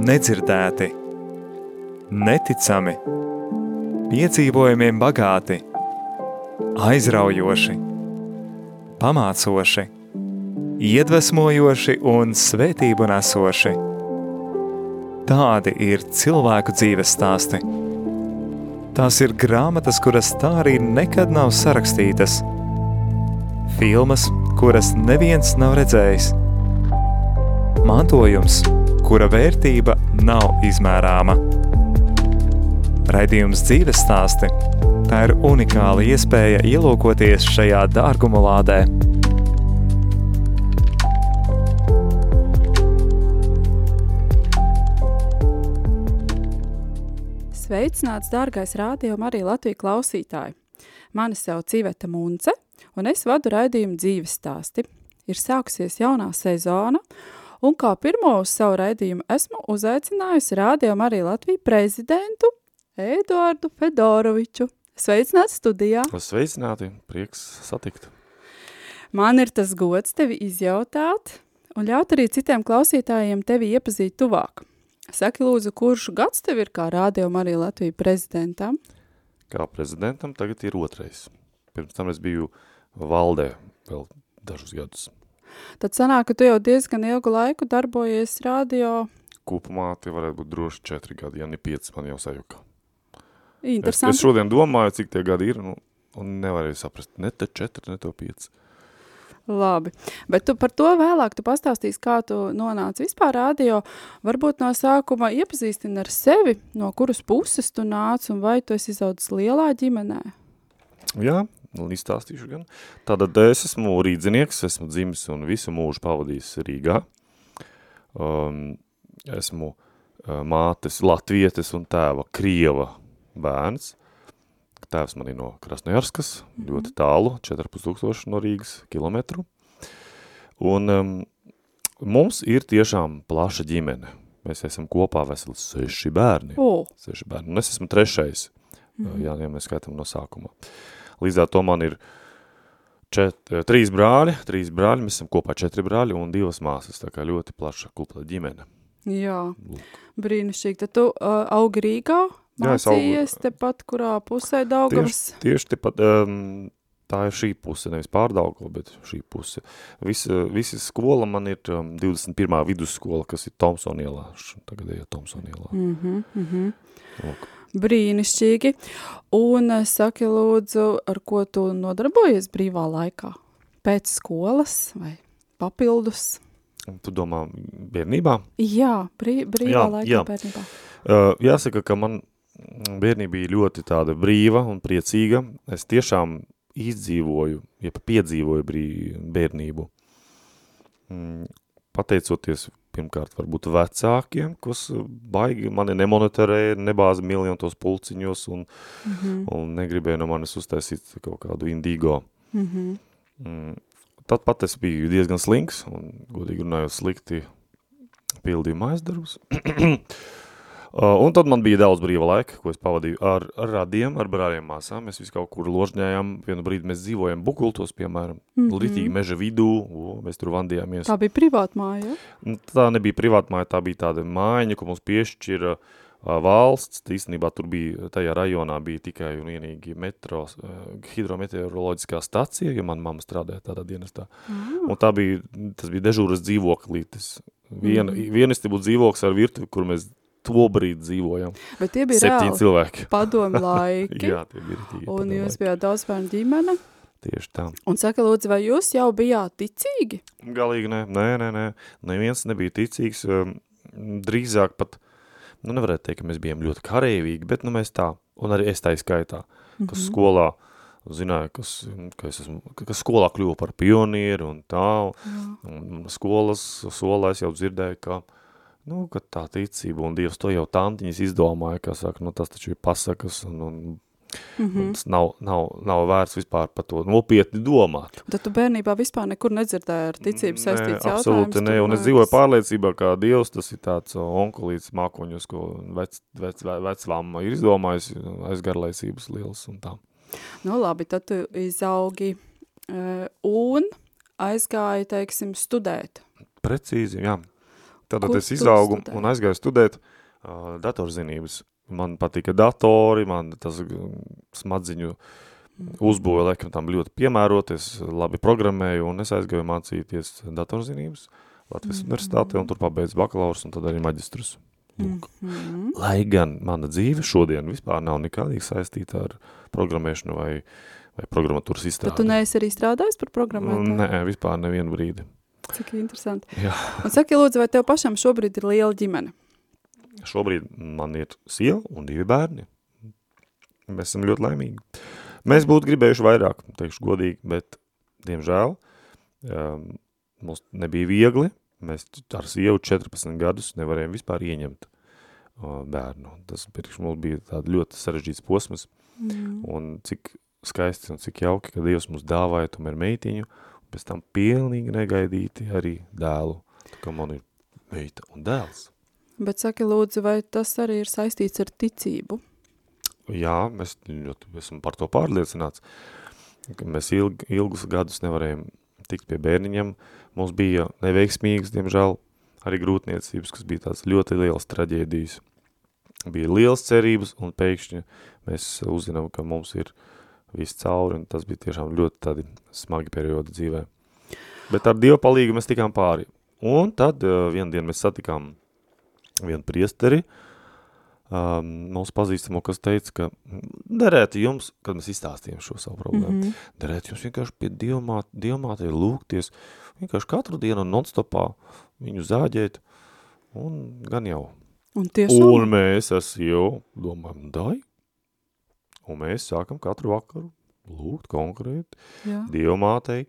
nedzirdēti, neticami, piedzīvojumiem bagāti, aizraujoši, pamācoši, iedvesmojoši un svētību nesoši. Tādi ir cilvēku dzīves stāsti. Tās ir grāmatas, kuras tā arī nekad nav sarakstītas. Filmas, kuras neviens nav redzējis. Mantojums, kura vērtība nav izmērāma. Raidījums dzīves stāsti – tā ir unikāla iespēja ielūkoties šajā dārguma lādē. Sveicināts, dārgais rādījuma arī Latviju klausītāji. Mani sauc Iveta Munce, un es vadu raidījumu dzīves stāsti. Ir sākusies jaunā sezona, un kā pirmo uz savu raidījumu esmu uzaicinājusi rādījumu arī Latviju prezidentu Eduardu Fedoroviču. Sveicināts studijā! Sveicināti, prieks satikt! Man ir tas gods tevi izjautāt un ļaut arī citiem klausītājiem tevi iepazīt tuvāk. Saki lūdzu, kurš gads tev ir kā rādījuma arī Latviju prezidentam? Kā prezidentam tagad ir otrais. Pirms tam es biju valdē vēl dažus gadus. Tad sanāk, ka tu jau diezgan ilgu laiku darbojies radio. Kopumā tie varētu būt droši četri gadi, ja ne pieci man jau sajuka. Interesanti. Es, es šodien domāju, cik tie gadi ir, nu, un nevarēju saprast, ne te četri, ne to pieci. Labi, bet tu par to vēlāk tu pastāstīsi, kā tu nonāci vispār radio. Varbūt no sākuma iepazīstini ar sevi, no kuras puses tu nāc un vai tu esi izaudzis lielā ģimenē? Jā, izstāstīšu gan. Tātad es esmu rīdzinieks, esmu dzimis un visu mūžu pavadījis Rīgā. Um, esmu uh, mātes latvietes un tēva krieva bērns. Tēvs man ir no Krasnojarskas, mm -hmm. ļoti tālu, 4,5 tūkstoši no Rīgas kilometru. Un um, mums ir tiešām plaša ģimene. Mēs esam kopā veseli seši bērni. O. Seši bērni. Un es esmu trešais, mm -hmm. jā, ja mēs skaitam no sākuma. Līdz ar to man ir čet, trīs brāļi, trīs brāļi, mēs esam kopā četri brāļi un divas māsas, tā kā ļoti plaša kupla ģimene. Jā, Lūk. brīnišķīgi. Tad tu uh, augi Rīgā, mācījies tepat, kurā pusē Daugavas? Tieši, tieši tepat, um, tā ir šī puse, nevis pārdaugava, bet šī puse. Visa, visa skola man ir um, 21. vidusskola, kas ir Tomsona ielā, tagad ir Tomsona ielā. Mm -hmm, mm -hmm. Lūk. Brīnišķīgi. Un saki lūdzu, ar ko tu nodarbojies brīvā laikā? Pēc skolas vai papildus? Tu domā bērnībā? Jā, brī, brīvā jā, laikā jā. bērnībā. Uh, jāsaka, ka man bērnība bija ļoti tāda brīva un priecīga. Es tiešām izdzīvoju, ja piedzīvoju brī, bērnību. Mm, pateicoties pirmkārt varbūt vecākiem, kas baigi mani nemonitorēja, nebāza miljontos pulciņos un, mm -hmm. un negribēja no manis uztaisīt kaut kādu indigo. Mm -hmm. mm, tad pat es biju diezgan slinks un, godīgi runājot, slikti pildīju mājas darbus. Uh, un tad man bija daudz brīva laika, ko es pavadīju ar, radiem, ar brāļiem māsām. Mēs visi kaut kur ložņājām, vienu brīdi mēs dzīvojam Bukultos, piemēram, mm -hmm. litīgi meža vidū, o, mēs tur vandījāmies. Tā bija privāta māja? Tā nebija privāta māja, tā bija tāda mājiņa, ko mums piešķira uh, valsts. Īstenībā tur bija, tajā rajonā bija tikai un vienīgi metro, uh, hidrometeoroloģiskā stacija, jo man mamma strādāja tādā dienestā. Mm. Un tā bija, tas bija dežūras dzīvoklītis. Viena, mm. Vienesti būtu dzīvoklis ar virtuvi, kur mēs to brīdi dzīvojam. Bet tie bija Septiņi cilvēki. padomu laiki. Jā, tie bija tīgi. Un jūs laiki. bijāt daudz bērnu ģimene. Tieši tā. Un saka, lūdzu, vai jūs jau bijāt ticīgi? Galīgi nē, nē, nē, nē. Neviens nebija ticīgs. Um, drīzāk pat, nu nevarētu teikt, ka mēs bijām ļoti kareivīgi, bet nu mēs tā, un arī es tā skaitā, kas mm -hmm. skolā zināju, kas, ka es esmu, kas skolā kļuva par pionieru un tā, un, un skolas solā es jau dzirdēju, ka Nu, tā ticība un Dievs to jau tantiņas izdomāja, kā saka, nu tas taču ir pasakas un, un Mm -hmm. Tas nav, nav, nav vērts vispār par to nopietni domāt. Tad tu bērnībā vispār nekur nedzirdēji ar ticību saistīts jautājums? Absolūti ne, un es dzīvoju pārliecībā, ka Dievs tas ir tāds onkulīts mākoņus, ko vec, vec, veclāma ir izdomājis, aizgarlaicības liels un tā. Nu labi, tad tu izaugi uh, un aizgāji, teiksim, studēt. Precīzi, jā. Tad Kur es izaugu studēji? un aizgāju studēt uh, datorzinības. Man patika datori, man tas mm, smadziņu uzbūve, laikam tam ļoti piemēroties, labi programmēju un es aizgāju mācīties datorzinības Latvijas Mhm. universitātē un tur pabeidzu bakalaurs un tad arī maģistrus. Lūk. Mhm. Lai gan mana dzīve šodien vispār nav nekādīgi saistīta ar programmēšanu vai, vai programmatūras izstrādi. Tad tu neesi arī strādājis par programmētāju? Nē, vispār nevienu brīdi. Cik interesanti. Jā. Un saki, lūdzu, vai tev pašam šobrīd ir liela ģimene? Šobrīd man ir sieva un divi bērni. Mēs esam ļoti laimīgi. Mēs būtu gribējuši vairāk, teikšu godīgi, bet, diemžēl, um, mums nebija viegli. Mēs ar sievu 14 gadus nevarējām vispār ieņemt uh, bērnu. Tas priekš mums bija tāda ļoti sarežģīts posms. Mm. Un cik skaisti un cik jauki, ka Dievs mums dāvāja tomēr meitiņu, pēc tam pilnīgi negaidīti arī dēlu. Tā kā man ir meita un dēls. Bet saki, lūdzu, vai tas arī ir saistīts ar ticību? Jā, mēs esam par to pārliecināts. ka Mēs ilg, ilgus gadus nevarējām tikt pie bērniņiem. Mums bija neveiksmīgas, diemžēl, arī grūtniecības, kas bija tāds ļoti liels traģēdijas. Bija liels cerības un pēkšņi mēs uzzinām, ka mums ir viss cauri un tas bija tiešām ļoti tādi smagi periodi dzīvē. Bet ar Dievu palīgu mēs tikām pāri. Un tad uh, vienu dienu mēs satikām vienu priesteri, um, mūsu pazīstamo, kas teica, ka derētu jums, kad mēs izstāstījām šo savu problēmu, mm. -hmm. derētu jums vienkārši pie dievmāt, dievmātei lūgties, vienkārši katru dienu nonstopā viņu zāģēt, un gan jau. Un tiešām? Un mēs esam jau domājam, dai, un mēs sākam katru vakaru lūgt konkrēti dievmātei,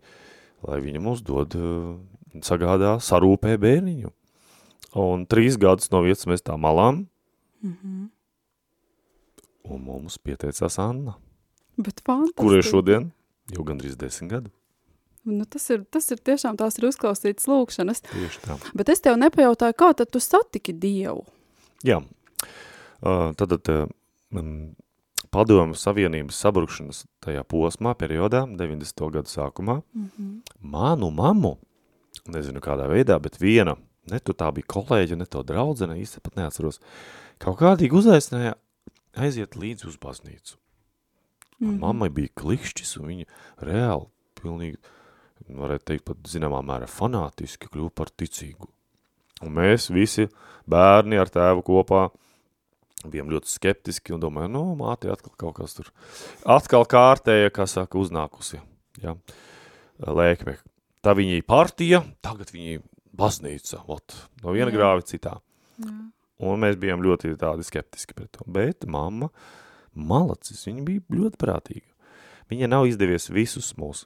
lai viņa mums dod, uh, sagādā, sarūpē bērniņu. Un trīs gadus no vietas mēs tā malām, Mhm. un mums pieteicās Anna, Bet fantastiski. kur ir šodien jau gandrīz desmit gadu. Nu, tas, ir, tas ir tiešām tās ir uzklausītas lūkšanas. Tieši tā. Bet es tev nepajautāju, kā tad tu satiki Dievu? Jā, uh, tad uh, um, padomu savienības sabrukšanas tajā posmā, periodā, 90. gadu sākumā, Mhm. manu mammu, nezinu kādā veidā, bet viena, ne tu tā bija kolēģa, ne to draudzene, īsti pat neatceros, kaut kādīgi uzaicināja aiziet līdzi uz baznīcu. Mm. Mammai bija klikšķis, un viņa reāli, pilnīgi, varētu teikt, pat zināmā mērā fanātiski kļuva par ticīgu. Un mēs visi bērni ar tēvu kopā bijām ļoti skeptiski un domāju, nu, māte atkal kaut kas tur, atkal kārtēja, kā saka, uznākusi, ja, lēkme. Tā viņa ir partija, tagad viņa ir baznīca, ot, no viena Jā. grāvi citā. Jā. Un mēs bijām ļoti tādi skeptiski pret to. Bet mamma, malacis, viņa bija ļoti prātīga. Viņa nav izdevies visus mūs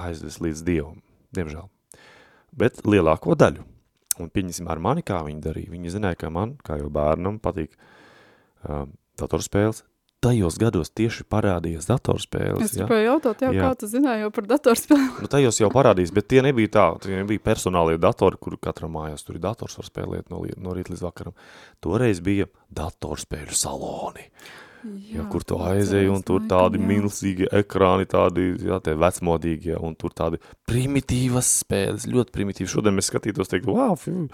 aizvest līdz Dievam, diemžēl. Bet lielāko daļu. Un pieņemsim ar mani, kā viņa darīja. Viņa zināja, ka man, kā jau bērnam, patīk uh, datorspēles. Tajos gados tieši parādījās datorspēles. Es ja? gribēju jautāt, jā, Jā. kā tu zināji jau par datorspēli? Nu, tajos jau parādījās, bet tie nebija tā, tie nebija personālie datori, kur katram mājās tur ir dators var spēlēt no, no rīta līdz vakaram. Toreiz bija datorspēļu saloni, jā, ja, kur tu aizēji un tur tādi milzīgi ekrāni, tādi, jā, tie vecmodīgi, jā, un tur tādi primitīvas spēles, ļoti primitīvi. Šodien mēs skatītos, teikt, wow, fiu.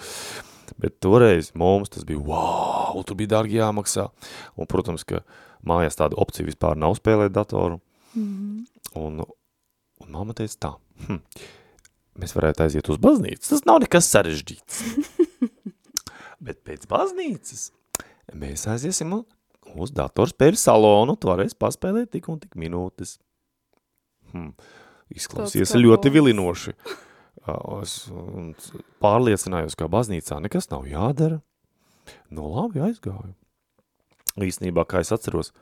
Bet toreiz mums tas bija, wow, tur bija dārgi jāmaksā. Un, protams, ka mājās tāda opcija vispār nav spēlēt datoru. Mhm. Un, un mamma teica tā, hm, mēs varētu aiziet uz baznīcu, tas nav nekas sarežģīts. Bet pēc baznīcas mēs aiziesim uz datorspēļu salonu, tu varēsi paspēlēt tik un tik minūtes. Hm, izklausies ļoti vilinoši. Es pārliecinājos, ka baznīcā nekas nav jādara. Nu labi, aizgāju. Īstenībā, kā es atceros,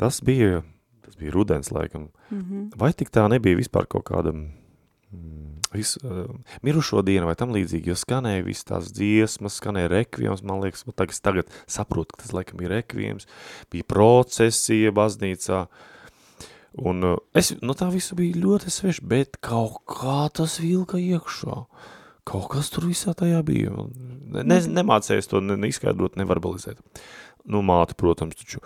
tas bija, tas bija rudens laikam, Mhm. Vai tik tā nebija vispār kaut kāda mm, vis, uh, mirušo diena vai tam līdzīgi, jo skanēja viss tās dziesmas, skanēja rekvijums, man liekas, tagad, tagad saprotu, ka tas laikam bija rekvijums, bija procesija baznīcā, un uh, es, nu tā visu bija ļoti sveši, bet kaut kā tas vilka iekšā, kaut kas tur visā tajā bija, ne, ne, nemācējos to ne, neizskaidrot, neverbalizēt. Nu, māte, protams, taču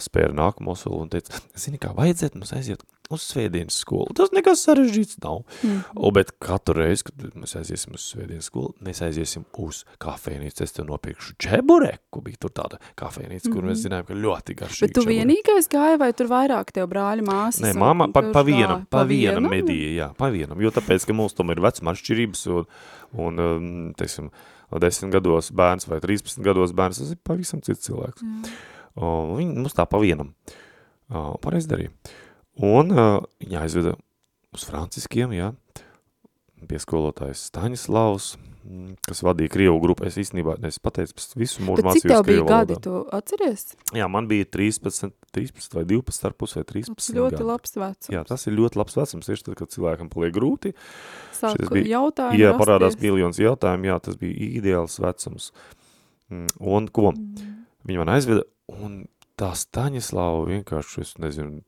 spēra nākamo soli un teica, zini kā, vajadzētu mums aiziet uz svētdienas skolu. Tas nekas sarežģīts nav. Mm. O, bet katru reizi, kad mēs aiziesim uz svētdienas skolu, mēs aiziesim uz kafejnīcu. Es tev nopirkšu čebureku, bija tur tāda kafejnīca, mm kur mēs zinājām, ka ļoti garšīgi Bet tu čebureki. vienīgais gāja vai tur vairāk tev brāļi māsas? Nē, mamma pa, pa vienam, pa vienam medīja, jā, pa vienam, jo tāpēc, ka mums tomēr ir vecuma atšķirības un, un um, teiksim, 10 gados bērns vai 13 gados bērns, tas ir pavisam cits cilvēks. Jā. O, viņi mums tā pa vienam o, pareiz darīja. Un uh, viņa aizveda uz franciskiem, jā, pie skolotājs Staņislavs, mm, kas vadīja Krievu grupu. Es īstenībā, es pateicu, es visu mūžu Bet cik mācījos tev bija Krievu gadi, valodā. tu atceries? Jā, man bija 13, 13 vai 12 ar pus vai 13 Tas ļoti gadi. labs vecums. Jā, tas ir ļoti labs vecums, tieši tad, kad cilvēkam paliek grūti. Sāk bija- jautājumi Jā, parādās rasties. miljons jautājumu, jā, tas bija ideāls vecums. Mm, Un ko? Mm. Viņa man aizveda, un tā Staņislava vienkārši, es nezinu,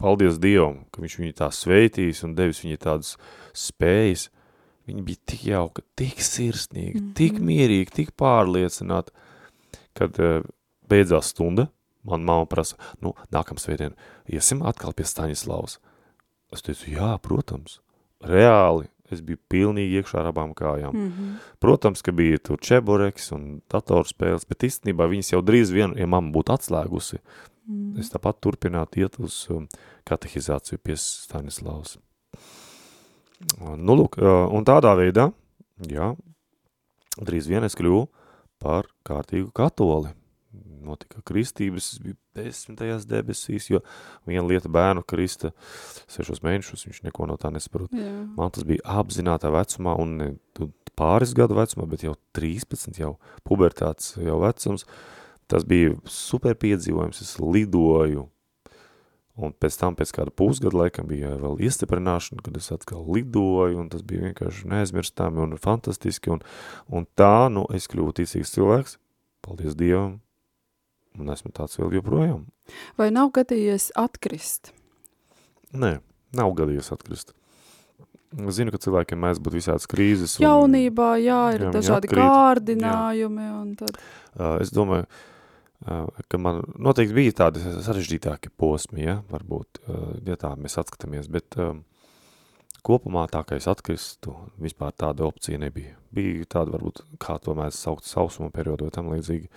paldies Dievam, ka viņš viņu tā sveitīs un devis viņai tādas spējas. Viņa bija tik jauka, tik sirsnīga, mm -hmm. tik mierīga, tik pārliecināta, kad uh, beidzās stunda. Man mamma prasa, nu, nākam svētdien, iesim atkal pie Staņislavas. Es teicu, jā, protams, reāli. Es biju pilnīgi iekšā ar abām kājām. Mm -hmm. Protams, ka bija tur čebureks un datorspēles, bet īstenībā viņas jau drīz vien, ja mamma būtu atslēgusi, Mm. es tāpat turpinātu iet uz um, katehizāciju pie Stanislavas. Nu, lūk, un tādā veidā, jā, drīz vien es kļuvu par kārtīgu katoli. Notika kristības, es biju desmitajās debesīs, jo viena lieta bērnu krista sešos mēnešus, viņš neko no tā nesaprot. Jā. Man tas bija apzinātā vecumā un ne tu- pāris gadu vecumā, bet jau 13, jau pubertāts jau vecums. Tas bija super piedzīvojums, es lidoju. Un pēc tam, pēc kāda pusgada laikam bija vēl iestiprināšana, kad es atkal lidoju, un tas bija vienkārši neaizmirstami un fantastiski. Un, un tā, nu, es kļuvu ticīgs cilvēks, paldies Dievam, un esmu tāds vēl joprojām. Vai nav gadījies atkrist? Nē, nav gadījies atkrist. Zinu, ka cilvēkiem mēdz būt visādas krīzes. un- Jaunībā, jā, ir Jā, dažādi atkrīt. kārdinājumi un tad. Es domāju, uh, ka man noteikti bija tādi sarežģītāki posmi, ja, varbūt, uh, ja tā mēs atskatāmies, bet um, kopumā tā, ka es atkristu, vispār tāda opcija nebija. Bija tāda, varbūt, kā to mēs saukt sausuma periodu vai tam līdzīgi,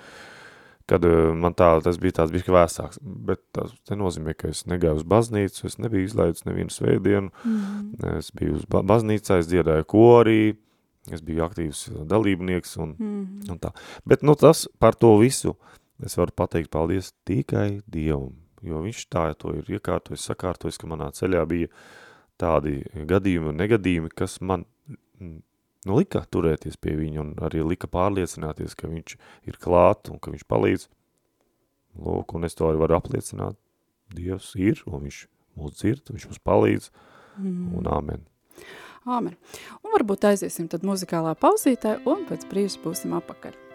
kad uh, man tā, tas bija tāds bišķi vēsāks, bet tas te nozīmē, ka es negāju uz baznīcu, es nebiju izlaidis nevienu svētdienu, Mm. es biju uz ba baznīcā, es dziedāju korī, es biju aktīvs dalībnieks un Mm. un tā. Bet, nu, tas par to visu es varu pateikt paldies tikai Dievam, jo viņš tā to ir iekārtojis, sakārtojis, ka manā ceļā bija tādi gadījumi un negadījumi, kas man mm, nu, lika turēties pie viņa un arī lika pārliecināties, ka viņš ir klāt un ka viņš palīdz. Lūk, un es to arī varu apliecināt. Dievs ir, un viņš mūs dzird, viņš mums palīdz, Mm. un āmen. Āmen. Un varbūt aiziesim tad muzikālā pauzītē un pēc brīža būsim apakaļ.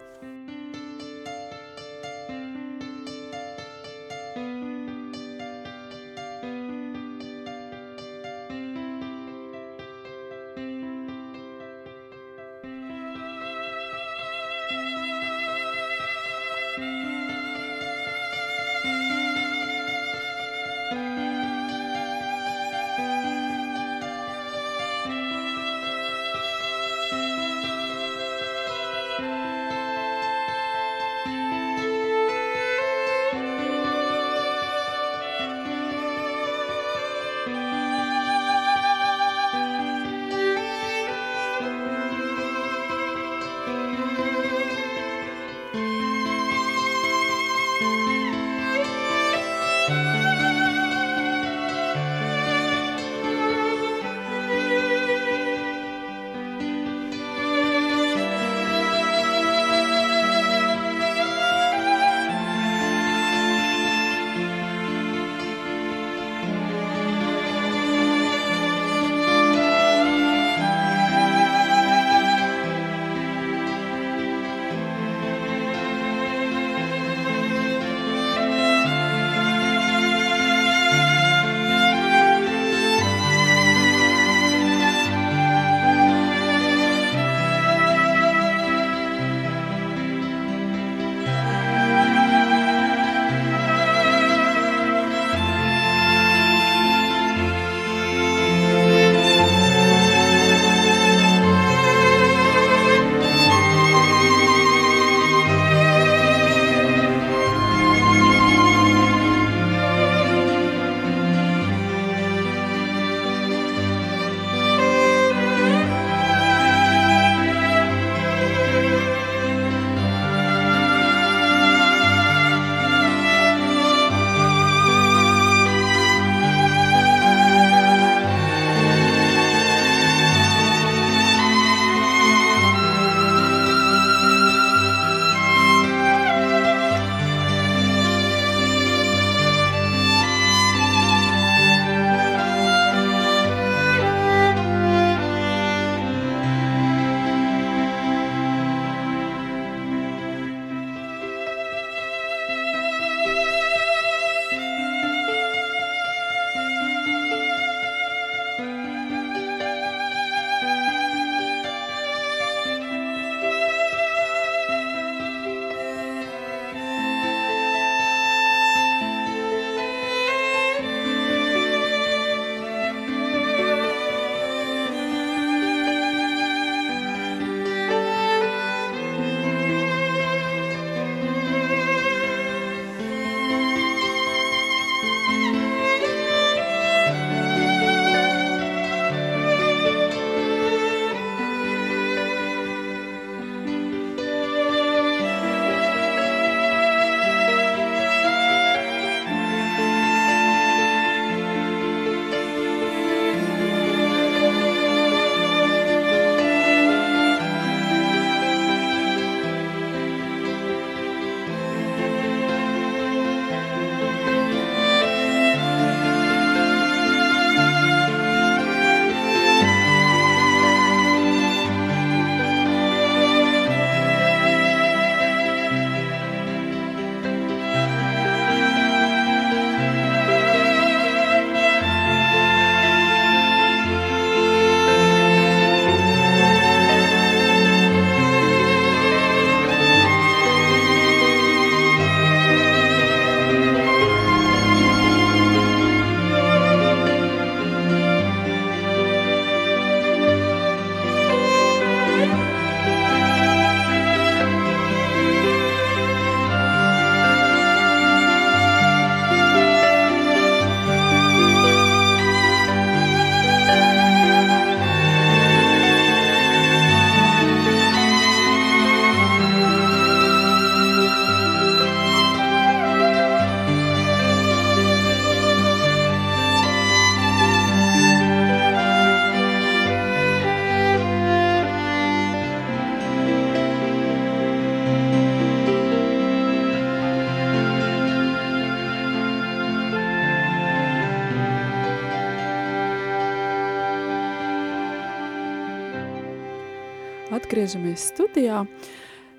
Atgriežamies studijā.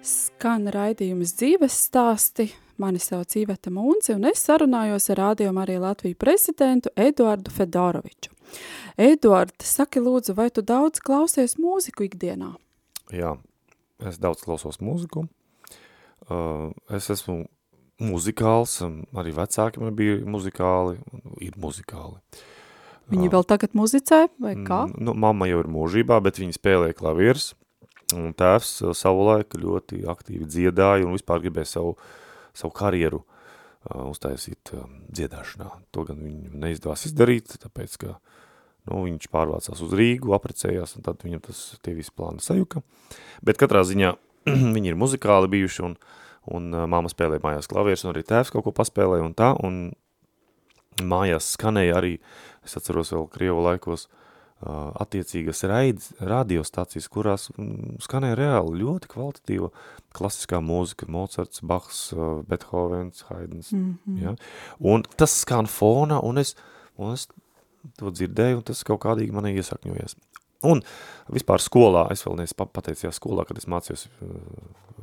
Skan raidījums dzīves stāsti. Mani sauc Iveta Mūnce, un es sarunājos ar Radio Mariju Latviju prezidentu Eduardu Fedoroviču. Eduard, saki lūdzu, vai tu daudz klausies mūziku ikdienā? Jā, es daudz klausos mūziku. Uh, es esmu muzikāls, arī vecāki man bija muzikāli, ir muzikāli. Viņi vēl tagad muzicē, vai kā? Mm, nu, mamma jau ir mūžībā, bet viņi spēlē klavieres, un tēvs savu laiku ļoti aktīvi dziedāja un vispār gribēja savu, savu karjeru uh, uztaisīt uh, dziedāšanā. To gan viņu neizdevās izdarīt, tāpēc, ka nu, viņš pārvācās uz Rīgu, aprecējās, un tad viņam tas tie visi plāni sajuka. Bet katrā ziņā viņi ir muzikāli bijuši, un un māma spēlēja mājās klavierus, un arī tēvs kaut ko paspēlēja un tā, un mājās skanēja arī, es atceros vēl Krievu laikos, uh, attiecīgas raid, radiostacijas, kurās mm, skanēja reāli ļoti kvalitatīva klasiskā mūzika, Mozarts, Bachs, uh, Beethovens, Haydns, mm -hmm. ja? un tas skan fonā, un es, un es to dzirdēju, un tas kaut kādīgi manī iesakņojies. Un vispār skolā, es vēl neesmu pateicis, skolā, kad es mācījos uh,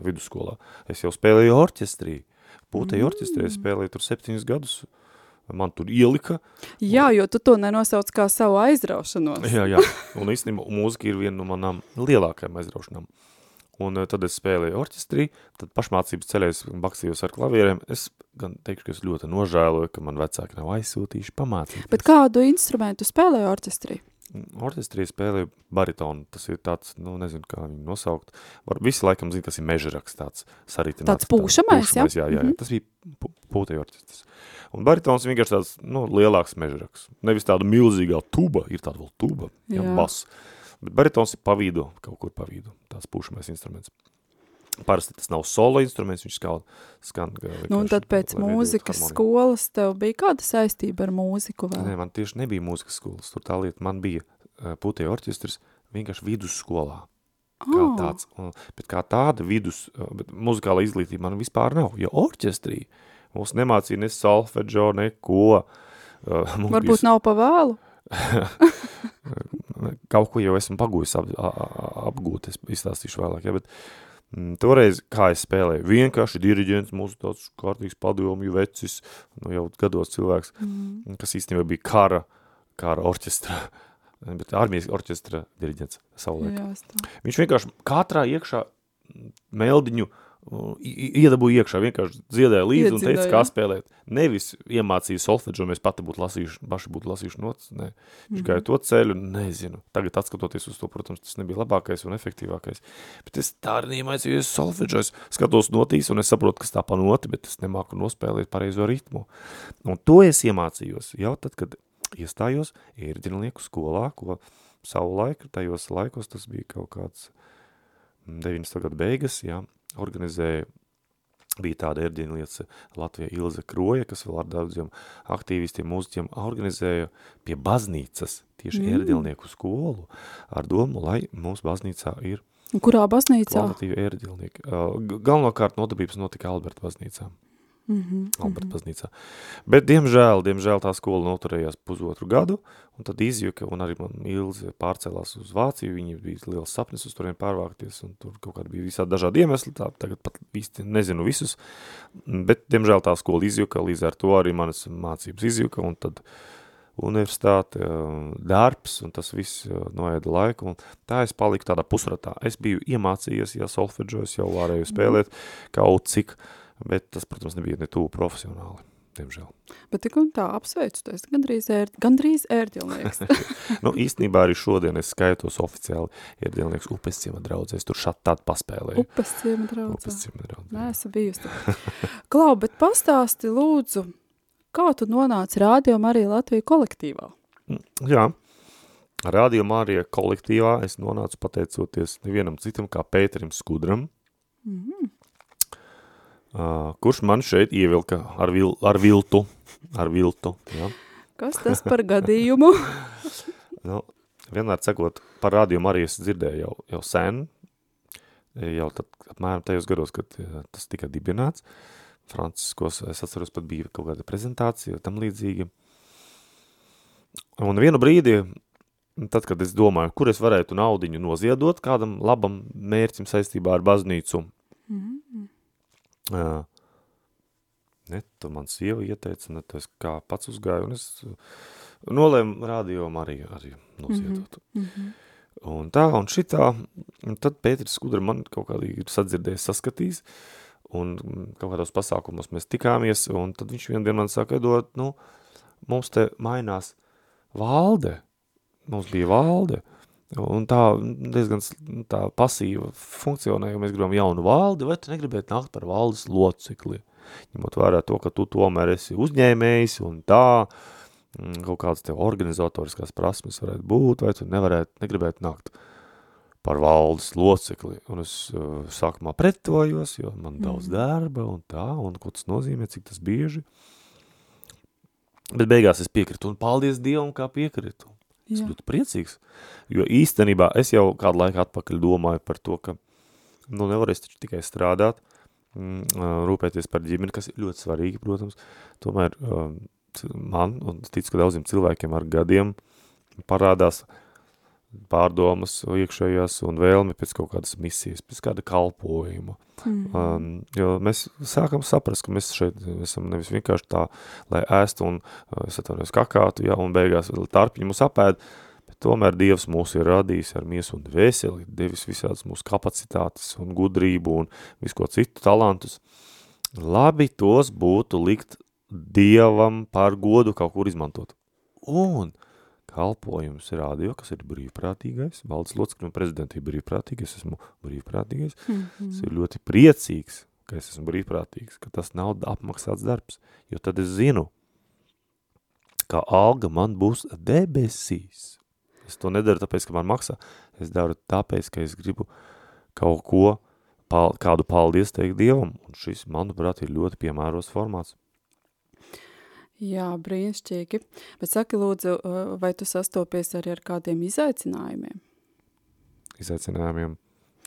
vidusskolā, es jau spēlēju orķestrī. Pūtēju mm. orķestrī, es spēlēju tur septiņus gadus, man tur ielika. Jā, jo tu to nenosauc kā savu aizraušanos. jā, jā, un īstenībā mūzika ir viena no manām lielākajām aizraušanām. Un uh, tad es spēlēju orķestrī, tad pašmācības ceļēs bakstījos ar klavierēm. Es gan teikšu, ka es ļoti nožēloju, ka man vecāki nav aizsūtījuši pamācīties. Bet kādu instrumentu spēlēju orķestrī? Orķestrī spēlēja baritonu, tas ir tāds, nu, nezinu, kā viņu nosaukt. Var, visi laikam zina, kas ir mežaraks, tāds saritināts. Tāds pūšamais, jā? Jā, jā, jā, mm -hmm. tas bija pūtei orķestris. Un baritons vienkārši tāds, nu, lielāks mežaraks. Nevis tāda milzīgā tuba, ir tāda vēl tuba, jā, jā bas. Bet baritons ir pavīdu, kaut kur pavīdu, tāds pūšamais instruments. Parasti tas nav solo instruments, viņš skan. skan nu, un tad pēc mūzikas skolas tev bija kāda saistība ar mūziku vēl? Nē, man tieši nebija mūzikas skolas. Tur tā lieta, man bija uh, putie orķestris vienkārši vidusskolā. Kā oh. tāds, un, bet kā tāda vidus, uh, bet muzikāla izglītība man vispār nav, jo orķestrī mums nemācīja ne solfeģo, neko. Uh, Varbūt bija... nav pa vēlu? Kaut ko jau esmu pagūjis ap, apgūt, es izstāstīšu vēlāk, ja, bet uh, toreiz, kā es spēlēju, vienkārši diriģents, mūsu tāds kārtīgs padomju vecis, nu jau gados cilvēks, mm. kas īstenībā bija kara, kara orķestra, bet armijas orķestra diriģents savulaik. Viņš vienkārši katrā iekšā meldiņu uh, iedabūja iekšā, vienkārši dziedāja līdzi un teica, kā spēlēt. Nevis iemācīja solfeģu, mēs pati būtu lasījuši, paši būtu lasījuši nots, ne. Viņš mm -hmm. gāja to ceļu, nezinu. Tagad atskatoties uz to, protams, tas nebija labākais un efektīvākais. Bet es tā arī neiemācīju solfeģu, es skatos notīs un es saprotu, kas tā pa noti, bet es nemāku nospēlēt pareizo ritmu. Un to es iemācījos jau tad, kad iestājos ērģinlieku skolā, ko savu laiku, tajos laikos tas bija kaut kāds 90. gadu beigas, jā, organizēja bija tāda erģinliece Latvija Ilze Kroja, kas vēl ar daudziem aktīvistiem, mūziķiem organizēja pie baznīcas tieši mm. erdilnieku skolu ar domu, lai mūsu baznīcā ir Kurā baznīcā? Kvalitatīvi erdilnieki. Galvenokārt nodarbības notika Alberta baznīcā. Mm -hmm, Alberta baznīcā. Bet, diemžēl, diemžēl tā skola noturējās pusotru gadu, un tad izjuka, un arī man Ilze pārcēlās uz Vāciju, viņi bija liels sapnis uz turien pārvākties, un tur kaut kādi bija visādi dažādi iemesli, tā tagad pat īsti nezinu visus, bet, diemžēl, tā skola izjuka, līdz ar to arī manas mācības izjuka, un tad universitāte, darbs, un tas viss noēda laiku, un tā es paliku tādā pusratā. Es biju iemācījies, ja solfeģo, es jau varēju spēlēt kaut cik, uh, bet tas, protams, nebija ne tuvu profesionāli. Diemžēl. Bet tik un tā apsveicu, tu esi gandrīz, ēr, gandrīz ērģilnieks. nu, īstenībā arī šodien es skaitos oficiāli ērģilnieks upes ciema draudzēs, tur šat tādu paspēlēju. Upes ciema draudzē. Upes ciema draudzē. Nē, esmu bijusi. Klau, bet pastāsti lūdzu, kā tu nonāci Radio Marija Latvija kolektīvā? Mm, jā, Radio Marija kolektīvā es nonācu pateicoties nevienam citam kā Pēterim Skudram. Mm -hmm uh, kurš man šeit ievilka ar, vil, ar viltu. Ar viltu ja. Kas tas par gadījumu? nu, vienmēr cekot par rādījumu arī es dzirdēju jau, jau sen, jau tad apmēram tajos gados, kad tas tika dibināts. Franciskos, es atceros, pat bija kaut kāda prezentācija, tam līdzīgi. Un vienu brīdi tad, kad es domāju, kur es varētu naudiņu noziedot kādam labam mērķim saistībā ar baznīcu. Uh, ne, tu man sieva ieteica, ne, es kā pats uzgāju, un es nolēmu radio arī, arī noziedot. Mm -hmm. Un tā, un šitā, un tad Pēteris Skudra man kaut kādī ir sadzirdējis, saskatījis, un kaut kādos pasākumos mēs tikāmies, un tad viņš vien dienu man saka, Edot, nu, mums te mainās valde, mums bija valde, un tā diezgan tā pasīva funkcionē, ja mēs gribam jaunu valdi, vai tu negribētu nākt par valdes locekli, ņemot vērā to, ka tu tomēr esi uzņēmējs un tā, Mm, kaut kādas tev organizatoriskās prasmes varētu būt, vai tu nevarētu, negribētu nākt par valdes locekli. Un es uh, sākumā pretojos, jo man mm. daudz darba un tā, un ko tas nozīmē, cik tas bieži. Bet beigās es piekritu, un paldies Dievam, kā piekritu. Es ļoti priecīgs, jo īstenībā es jau kādu laiku atpakaļ domāju par to, ka nu nevarēs taču tikai strādāt, mm, rūpēties par ģimeni, kas ir ļoti svarīgi, protams, tomēr man, un es ticu, ka daudziem cilvēkiem ar gadiem parādās pārdomas iekšējās un vēlmi pēc kaut kādas misijas, pēc kāda kalpojuma. Mm. Um, jo mēs sākam saprast, ka mēs šeit esam nevis vienkārši tā, lai ēstu un uh, es atvainojos kakātu, ja, un beigās tarpiņu mūs apēd, bet tomēr Dievs mūs ir radījis ar miesu un dvēseli, devis visādas mūsu kapacitātes un gudrību un visko citu talantus. Labi tos būtu likt Dievam par godu kaut kur izmantot. Un kalpojums radio, kas ir brīvprātīgais, valdes locekļu un prezidentī brīvprātīgais, esmu brīvprātīgais, mm -hmm. es ir ļoti priecīgs, ka es esmu brīvprātīgs, ka tas nav apmaksāts darbs, jo tad es zinu, ka alga man būs debesīs. Es to nedaru tāpēc, ka man maksā, es daru tāpēc, ka es gribu kaut ko, pal, kādu paldies teikt Dievam, un šis, manuprāt, ir ļoti piemēros formāts. Jā, brīnišķīgi. Bet saki, lūdzu, vai tu sastopies arī ar kādiem izaicinājumiem? Izaicinājumiem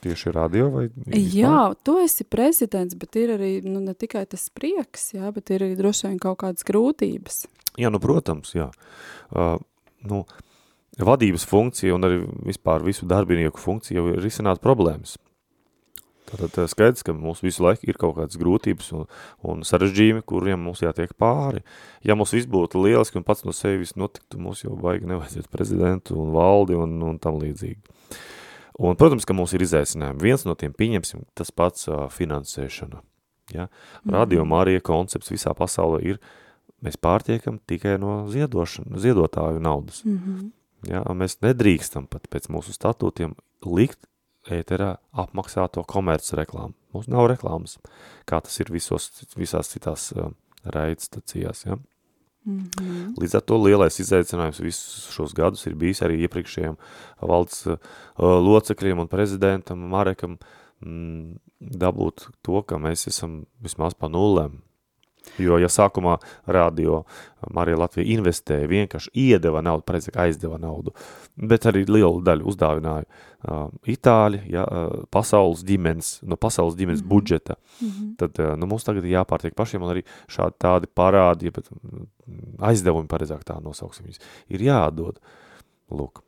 tieši radio vai? Jā, tu esi prezidents, bet ir arī nu, ne tikai tas prieks, jā, bet ir arī droši vien kaut kādas grūtības. Jā, nu, protams, jā. Uh, nu, vadības funkcija un arī vispār visu darbinieku funkcija jau ir risināt problēmas. Tātad skaidrs, ka mums visu laiku ir kaut kādas grūtības un, un sarežģījumi, kuriem mums jātiek pāri. Ja mums viss būtu lieliski un pats no sevis notiktu, mums jau baigi nevajadzētu prezidentu un valdi un, un tam līdzīgi. Un, protams, ka mums ir izaicinājumi. Viens no tiem pieņemsim tas pats uh, finansēšana. Ja? Mhm. Radio Marija koncepts visā pasaulē ir, mēs pārtiekam tikai no ziedošana, ziedotāju naudas. Mm -hmm. ja? Mēs nedrīkstam pat pēc mūsu statūtiem likt ēterā apmaksāto komerces reklāmu. Mums nav reklāmas, kā tas ir visos, visās citās uh, raidstacijās. Ja? Mm -hmm. Līdz ar to lielais izaicinājums visus šos gadus ir bijis arī iepriekšējiem valsts uh, locekļiem un prezidentam Marekam mm, dabūt to, ka mēs esam vismaz pa nulēm Jo, ja sākumā radio Marija Latvija investēja, vienkārši iedeva naudu, pareizi aizdeva naudu, bet arī lielu daļu uzdāvināja uh, Itāļi, ja, uh, pasaules ģimenes, no pasaules ģimenes mm -hmm. budžeta, mm -hmm. tad uh, nu, mums tagad ir jāpārtiek pašiem, un arī šādi tādi parādi, ja, bet, aizdevumi, pareizāk tā nosauksim viņus, ir jāatdod. Lūk.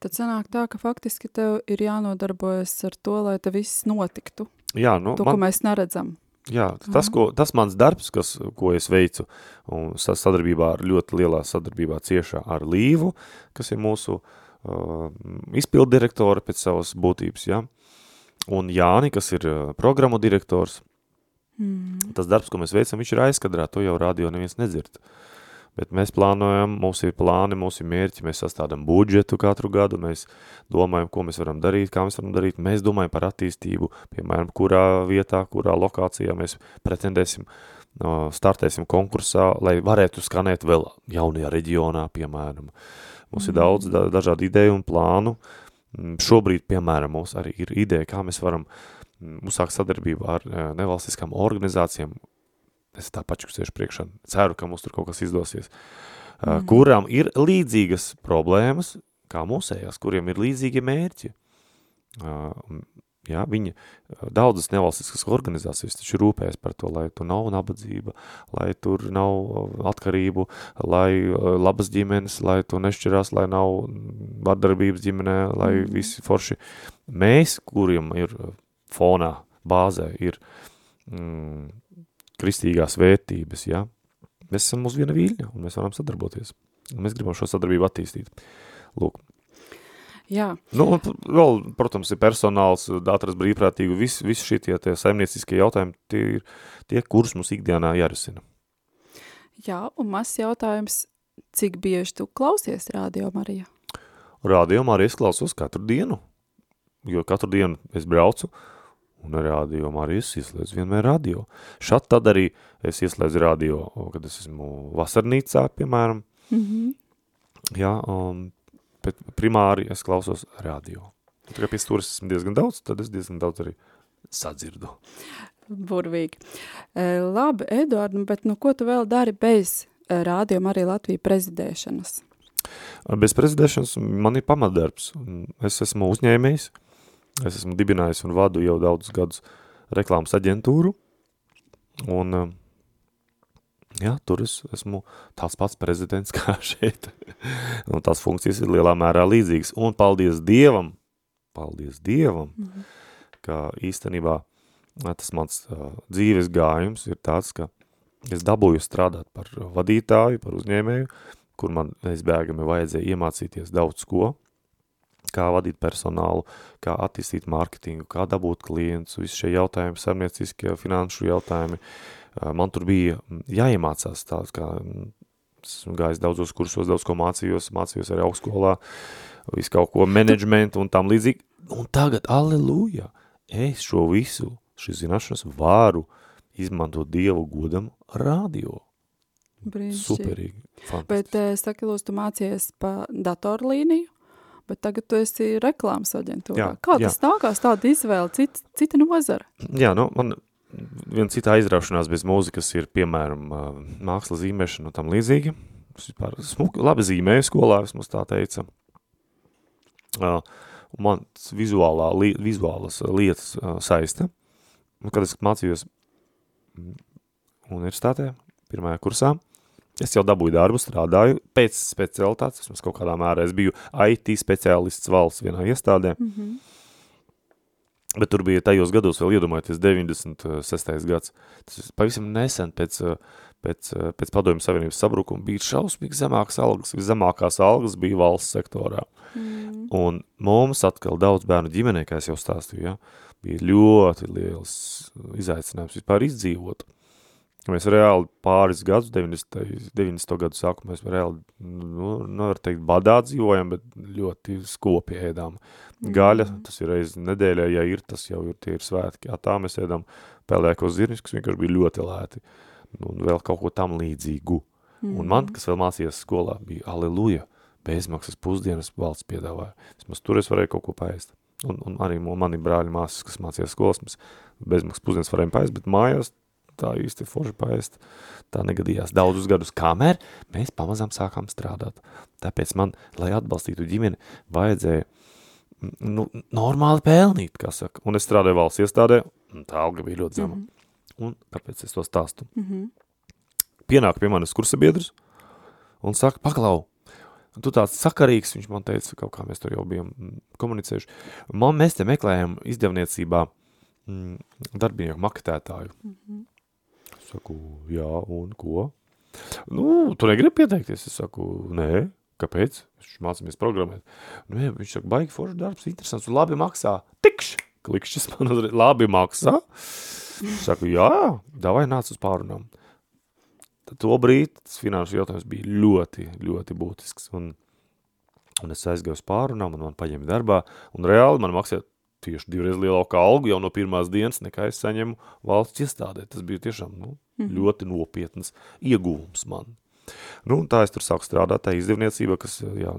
Tad sanāk tā, ka faktiski tev ir jānodarbojas ar to, lai te viss notiktu. Jā, nu, to, man, ko mēs neredzam. Jā, tas, ko, tas mans darbs, kas, ko es veicu, un sadarbībā ar ļoti lielā sadarbībā ciešā ar Līvu, kas ir mūsu uh, izpildu direktora pēc savas būtības, ja? un Jāni, kas ir uh, programmu direktors. Mm. Tas darbs, ko mēs veicam, viņš ir aizkadrā, to jau radio neviens nedzird. Uh, Bet mēs plānojam, mums ir plāni, mums ir mērķi, mēs sastādām budžetu katru gadu, mēs domājam, ko mēs varam darīt, kā mēs varam darīt. Mēs domājam par attīstību, piemēram, kurā vietā, kurā lokācijā mēs pretendēsim, startēsim konkursā, lai varētu skanēt vēl jaunajā reģionā, piemēram. Mums ir daudz da dažādu ideju un plānu. Mm, šobrīd, piemēram, mums arī ir ideja, kā mēs varam mm, uzsākt sadarbību ar nevalstiskām organizācijām, es tā pačukstiešu priekšā, ceru, ka mums tur kaut kas izdosies, mm. kurām ir līdzīgas problēmas, kā mūsējās, kuriem ir līdzīgi mērķi. Ja, viņa daudzas nevalstiskas organizācijas taču rūpējas par to, lai tur nav nabadzība, lai tur nav atkarību, lai labas ģimenes, lai tu nešķirās, lai nav vardarbības ģimenē, lai mm. visi forši. Mēs, kuriem ir fonā, bāzē, ir mm, kristīgās vērtības, ja, mēs esam uz viena viļņa un mēs varam sadarboties. Mēs gribam šo sadarbību attīstīt. Lūk, Jā. Nu, un vēl, protams, ir personāls, atrast brīvprātīgu, visi vis šie tie, tie saimnieciskie jautājumi, tie ir tie, kurus mums ikdienā jārisina. Jā, un mazs jautājums, cik bieži tu klausies Radio Marija? Radio Marija es klausos katru dienu, jo katru dienu es braucu, un Radio Marija es ieslēdzu vienmēr radio. Šat tad arī es ieslēdzu radio, kad es esmu vasarnīcā, piemēram, mm -hmm. Jā, un bet primāri es klausos radio. Tā kā pie stūras esmu diezgan daudz, tad es diezgan daudz arī sadzirdu. Burvīgi. E, labi, Eduard, bet nu ko tu vēl dari bez e, rādījuma arī Latvija prezidēšanas? Bez prezidēšanas man ir pamatdarbs. Es esmu uzņēmējs, es esmu dibinājis un vadu jau daudzus gadus reklāmas aģentūru, un Jā, tur es esmu tāds pats prezidents kā šeit. un tās funkcijas ir lielā mērā līdzīgas. Un paldies Dievam, paldies Dievam, mm -hmm. ka īstenībā tas mans dzīves gājums ir tāds, ka es dabūju strādāt par vadītāju, par uzņēmēju, kur man neizbēgami vajadzēja iemācīties daudz ko, kā vadīt personālu, kā attīstīt mārketingu, kā dabūt klientus, visi šie jautājumi, sarnieciskie, finanšu jautājumi, man tur bija jāiemācās tāds, kā esmu gājis daudzos kursos, daudz ko mācījos, mācījos arī augstskolā, visu kaut ko menedžmentu un tam līdzīgi. Un tagad, aleluja, es šo visu, šīs zināšanas varu izmantot Dievu godam radio. Brīnišķīgi. Superīgi, fantastiski. Bet, eh, Sakilos, tu mācies pa datorlīniju, bet tagad tu esi reklāmas aģentūrā. Jā, Kā tas jā. nākās tāda izvēle, cita, cita nozara? Jā, nu, man viena cita aizraušanās bez mūzikas ir, piemēram, māksla zīmēšana un tam līdzīgi. Es vispār smuki, labi zīmēju skolā, vismaz tā teica. Uh, man vizuālā, li, vizuālas lietas uh, saista. Un, kad es mācījos universitātē, pirmajā kursā, es jau dabūju darbu, strādāju pēc specialitātes, vismaz kaut kādā mērā. Es biju IT speciālists valsts vienā iestādē. Mm -hmm Bet tur bija tajos gados vēl iedomājieties 96. gads. Tas pavisam nesen pēc, pēc, pēc padomju savienības sabrukuma bija šausmīgi zemākas algas. Viszemākās algas bija valsts sektorā. Mm. Un mums atkal daudz bērnu ģimenē, kā es jau stāstīju, ja, bija ļoti liels izaicinājums vispār izdzīvot. Mēs reāli pāris gadus, 90. 90. gadu sākumā, mēs reāli, nu, nevar teikt, badā dzīvojam, bet ļoti skopi ēdām. Gaļa, mm. tas ir reiz nedēļā, ja ir, tas jau ir, tie ir svētki. Jā, tā mēs ēdam pelēkos zirnis, kas vienkārši bija ļoti lēti. Nu, un vēl kaut ko tam līdzīgu. Mm. Un man, kas vēl mācījās skolā, bija aleluja, bezmaksas pusdienas valsts piedāvāja. Vismaz tur es varēju kaut ko paēst. Un, un arī mani brāļi māsas, kas mācījās skolas, mēs bezmaksas pusdienas varējām paēst, bet mājās tā īsti forši paēst. Tā negadījās daudzus gadus, kamēr mēs pamazām sākām strādāt. Tāpēc man, lai atbalstītu ģimeni, vajadzēja nu, normāli pelnīt, kā saka. Un es strādāju valsts iestādē, un tā alga bija ļoti zema. Mm -hmm. Un kāpēc es to stāstu? Mm -hmm. Pienāk pie manis kursabiedrs un saka, paklau, tu tāds sakarīgs, viņš man teica, kaut kā mēs tur jau bijām komunicējuši. Man, mēs te meklējam izdevniecībā mm, darbinieku maketētāju. Mm -hmm. Saku, jā, un ko? Nu, tu negribi pieteikties? Es saku, nē, kāpēc? Viņš mācāmies programmēt. Nu, jā, viņš saka, baigi forši darbs, interesants, un labi maksā. Tikš! Klikšķis man uzreiz, labi maksā. Es saku, jā, davai nāc uz pārunām. Tad to brīdi tas finanšu jautājums bija ļoti, ļoti būtisks. Un, un es aizgāju uz pārunām, un man paņēma darbā, un reāli man maksāja tieši divreiz lielāku algu jau no pirmās dienas, nekā es saņemu valsts iestādē. Tas bija tiešām nu, mm -hmm. ļoti nopietnas ieguvums man. Nu, tā es tur sāku strādāt, tā izdevniecība, kas, jā,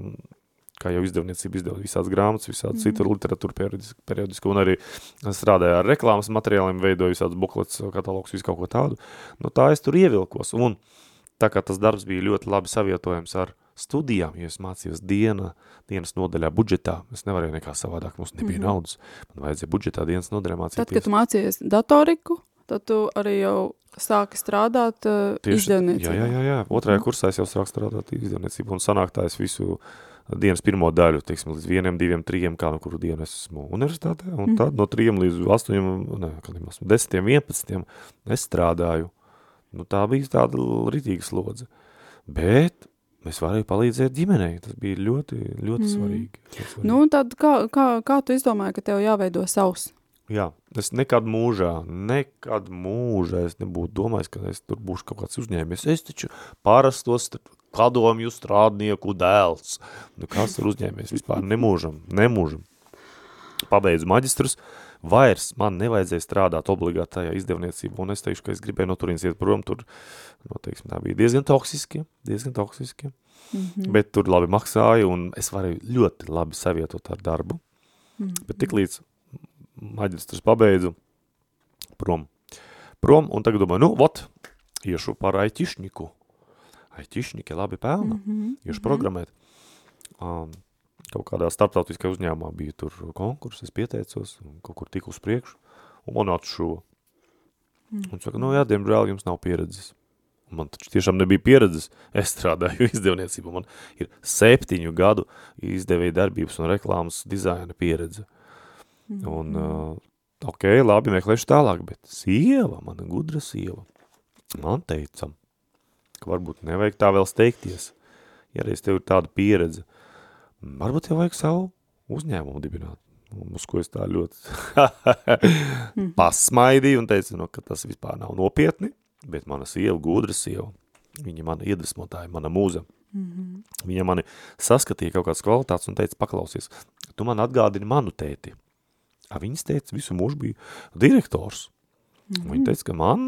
kā jau izdevniecība izdeva visādas grāmatas, visādas mm -hmm. citu literatūru periodisku, periodisku, un arī strādāju ar reklāmas materiāliem, veidoju visādas buklets, katalogus, visu kaut ko tādu. Nu, tā es tur ievilkos, un tā kā tas darbs bija ļoti labi savietojams ar studijām, jo es mācījos diena, dienas nodaļā budžetā. Es nevarēju nekā savādāk, mums nebija mm -hmm. naudas. Man vajadzēja budžetā dienas nodaļā mācīties. Tad, kad tu mācījies datoriku, tad tu arī jau sāki strādāt uh, Tieši- izdevniecībā. Jā, jā, jā, jā. Otrajā kursā es jau sāku strādāt izdevniecību un sanāk tā es visu dienas pirmo daļu, teiksim, līdz vieniem, diviem, trījiem, kā no kuru dienu es esmu universitātē, un Mhm. tad no trījiem līdz astoņiem, ne, kādiem esmu, desmitiem, vienpadsmitiem es strādāju. Nu, tā bija tāda ritīga slodze. Bet es varēju palīdzēt ģimenei, tas bija ļoti, ļoti Mhm. svarīgi. ļoti svarīgi. Nu, tad kā, kā, kā tu izdomāji, ka tev jāveido savs? Jā, es nekad mūžā, nekad mūžā es nebūtu domājis, ka es tur būšu kaut kāds uzņēmies. Es taču parastos padomju strādnieku dēls. Nu, kas ir uzņēmies? Vispār nemūžam, nemūžam. Pabeidzu maģistrus, vairs man nevajadzēja strādāt obligāti tajā izdevniecībā, un es teikšu, ka es gribēju no turienes iet prom, tur, no, teiksim, tā bija diezgan toksiski, diezgan toksiski, Mhm. bet tur labi maksāja, un es varēju ļoti labi savietot ar darbu. Mhm. Bet tik līdz maģistrus pabeidzu, prom. Prom, un tagad domāju, nu, vot, iešu par aitišņiku. Aitišņiki labi pelna, Mhm. iešu programmēt. Um, kaut kādā starptautiskajā uzņēmumā bija tur konkurss, es pieteicos, un kaut kur tiku uz priekšu, un man atšuva. Mhm. Un saka, nu jā, diemžēl jums nav pieredzes. Man taču tiešām nebija pieredzes. Es strādāju izdevniecībā. Man ir septiņu gadu izdevēja darbības un reklāmas dizaina pieredze. Mhm. Un, uh, ok, labi, meklēšu tālāk, bet sieva, mana gudra sieva, man teica, ka varbūt nevajag tā vēl steigties. Ja reiz tev ir tāda pieredze, varbūt tev vajag savu uzņēmumu dibināt. Uz ko es tā ļoti Mhm. pasmaidīju un teicu, nu, ka tas vispār nav nopietni, bet mana sieva, gudra sieva, viņa mana iedvesmotāja, mana mūza, Mhm. viņa mani saskatīja kaut kādas kvalitātes un teica, paklausies, tu man atgādini manu tēti. A viņas teica, visu mūžu bija direktors. Mm. Viņa teica, ka man,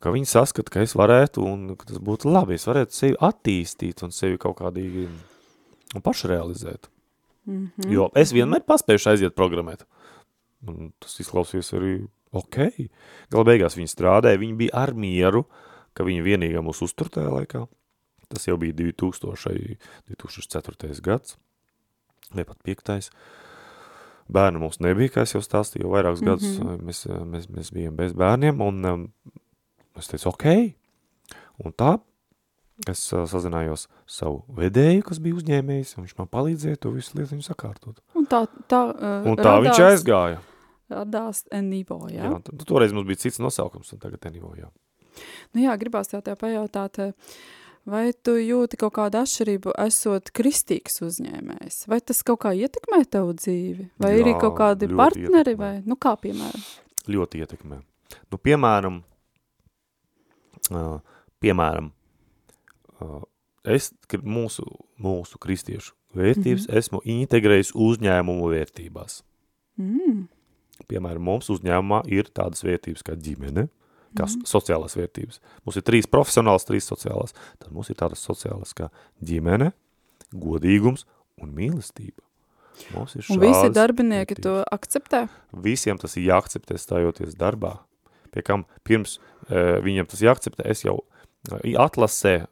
ka viņa saskata, ka es varētu un ka tas būtu labi, es varētu sevi attīstīt un sevi kaut kādīgi nu, pašrealizēt. Mhm. Jo es vienmēr paspējuši aiziet programmēt. Un tas izklausījās arī ok. Gala beigās viņi strādāja, viņi bija ar mieru, ka viņi vienīgā mūs uztur tajā laikā. Tas jau bija 2000, 2004. gads, vai pat 5. Bērnu mums nebija, kā es jau stāstīju, jau vairākus mm -hmm. gadus Mhm. mēs, mēs, mēs bijām bez bērniem, un um, es teicu, ok. Un tā es uh, sazinājos savu vedēju, kas bija uzņēmējs, un viņš man palīdzēja to visu lietu viņu sakārtot. Un tā, tā, uh, Un tā viņš aizgāja. Radās Enivo, jā? Jā, toreiz mums bija cits nosaukums, un tagad Enivo, jā. Nu jā, gribās tev tev pajautāt, eh, vai tu jūti kaut kādu atšķirību esot kristīgs uzņēmējs? Vai tas kaut kā ietekmē tavu dzīvi? Vai ir Jā, kaut kādi partneri ietekmē. vai, nu kā piemēram? Ļoti ietekmē. Nu, piemēram, uh, piemēram, uh, es mūsu, mūsu kristiešu vērtības mm -hmm. esmu integrējis uzņēmumu vērtībās. Mm. Piemēram, mums uzņēmumā ir tādas vērtības kā ģimene, kā mm. sociālās vērtības. Mums ir trīs profesionālas, trīs sociālās. Tad mums ir tādas sociālas kā ģimene, godīgums un mīlestība. Mums ir Un visi darbinieki vērtības. to akceptē? Visiem tas ir jāakceptē stājoties darbā. Pie kam pirms e, viņiem tas jāakceptē, es jau e, atlasē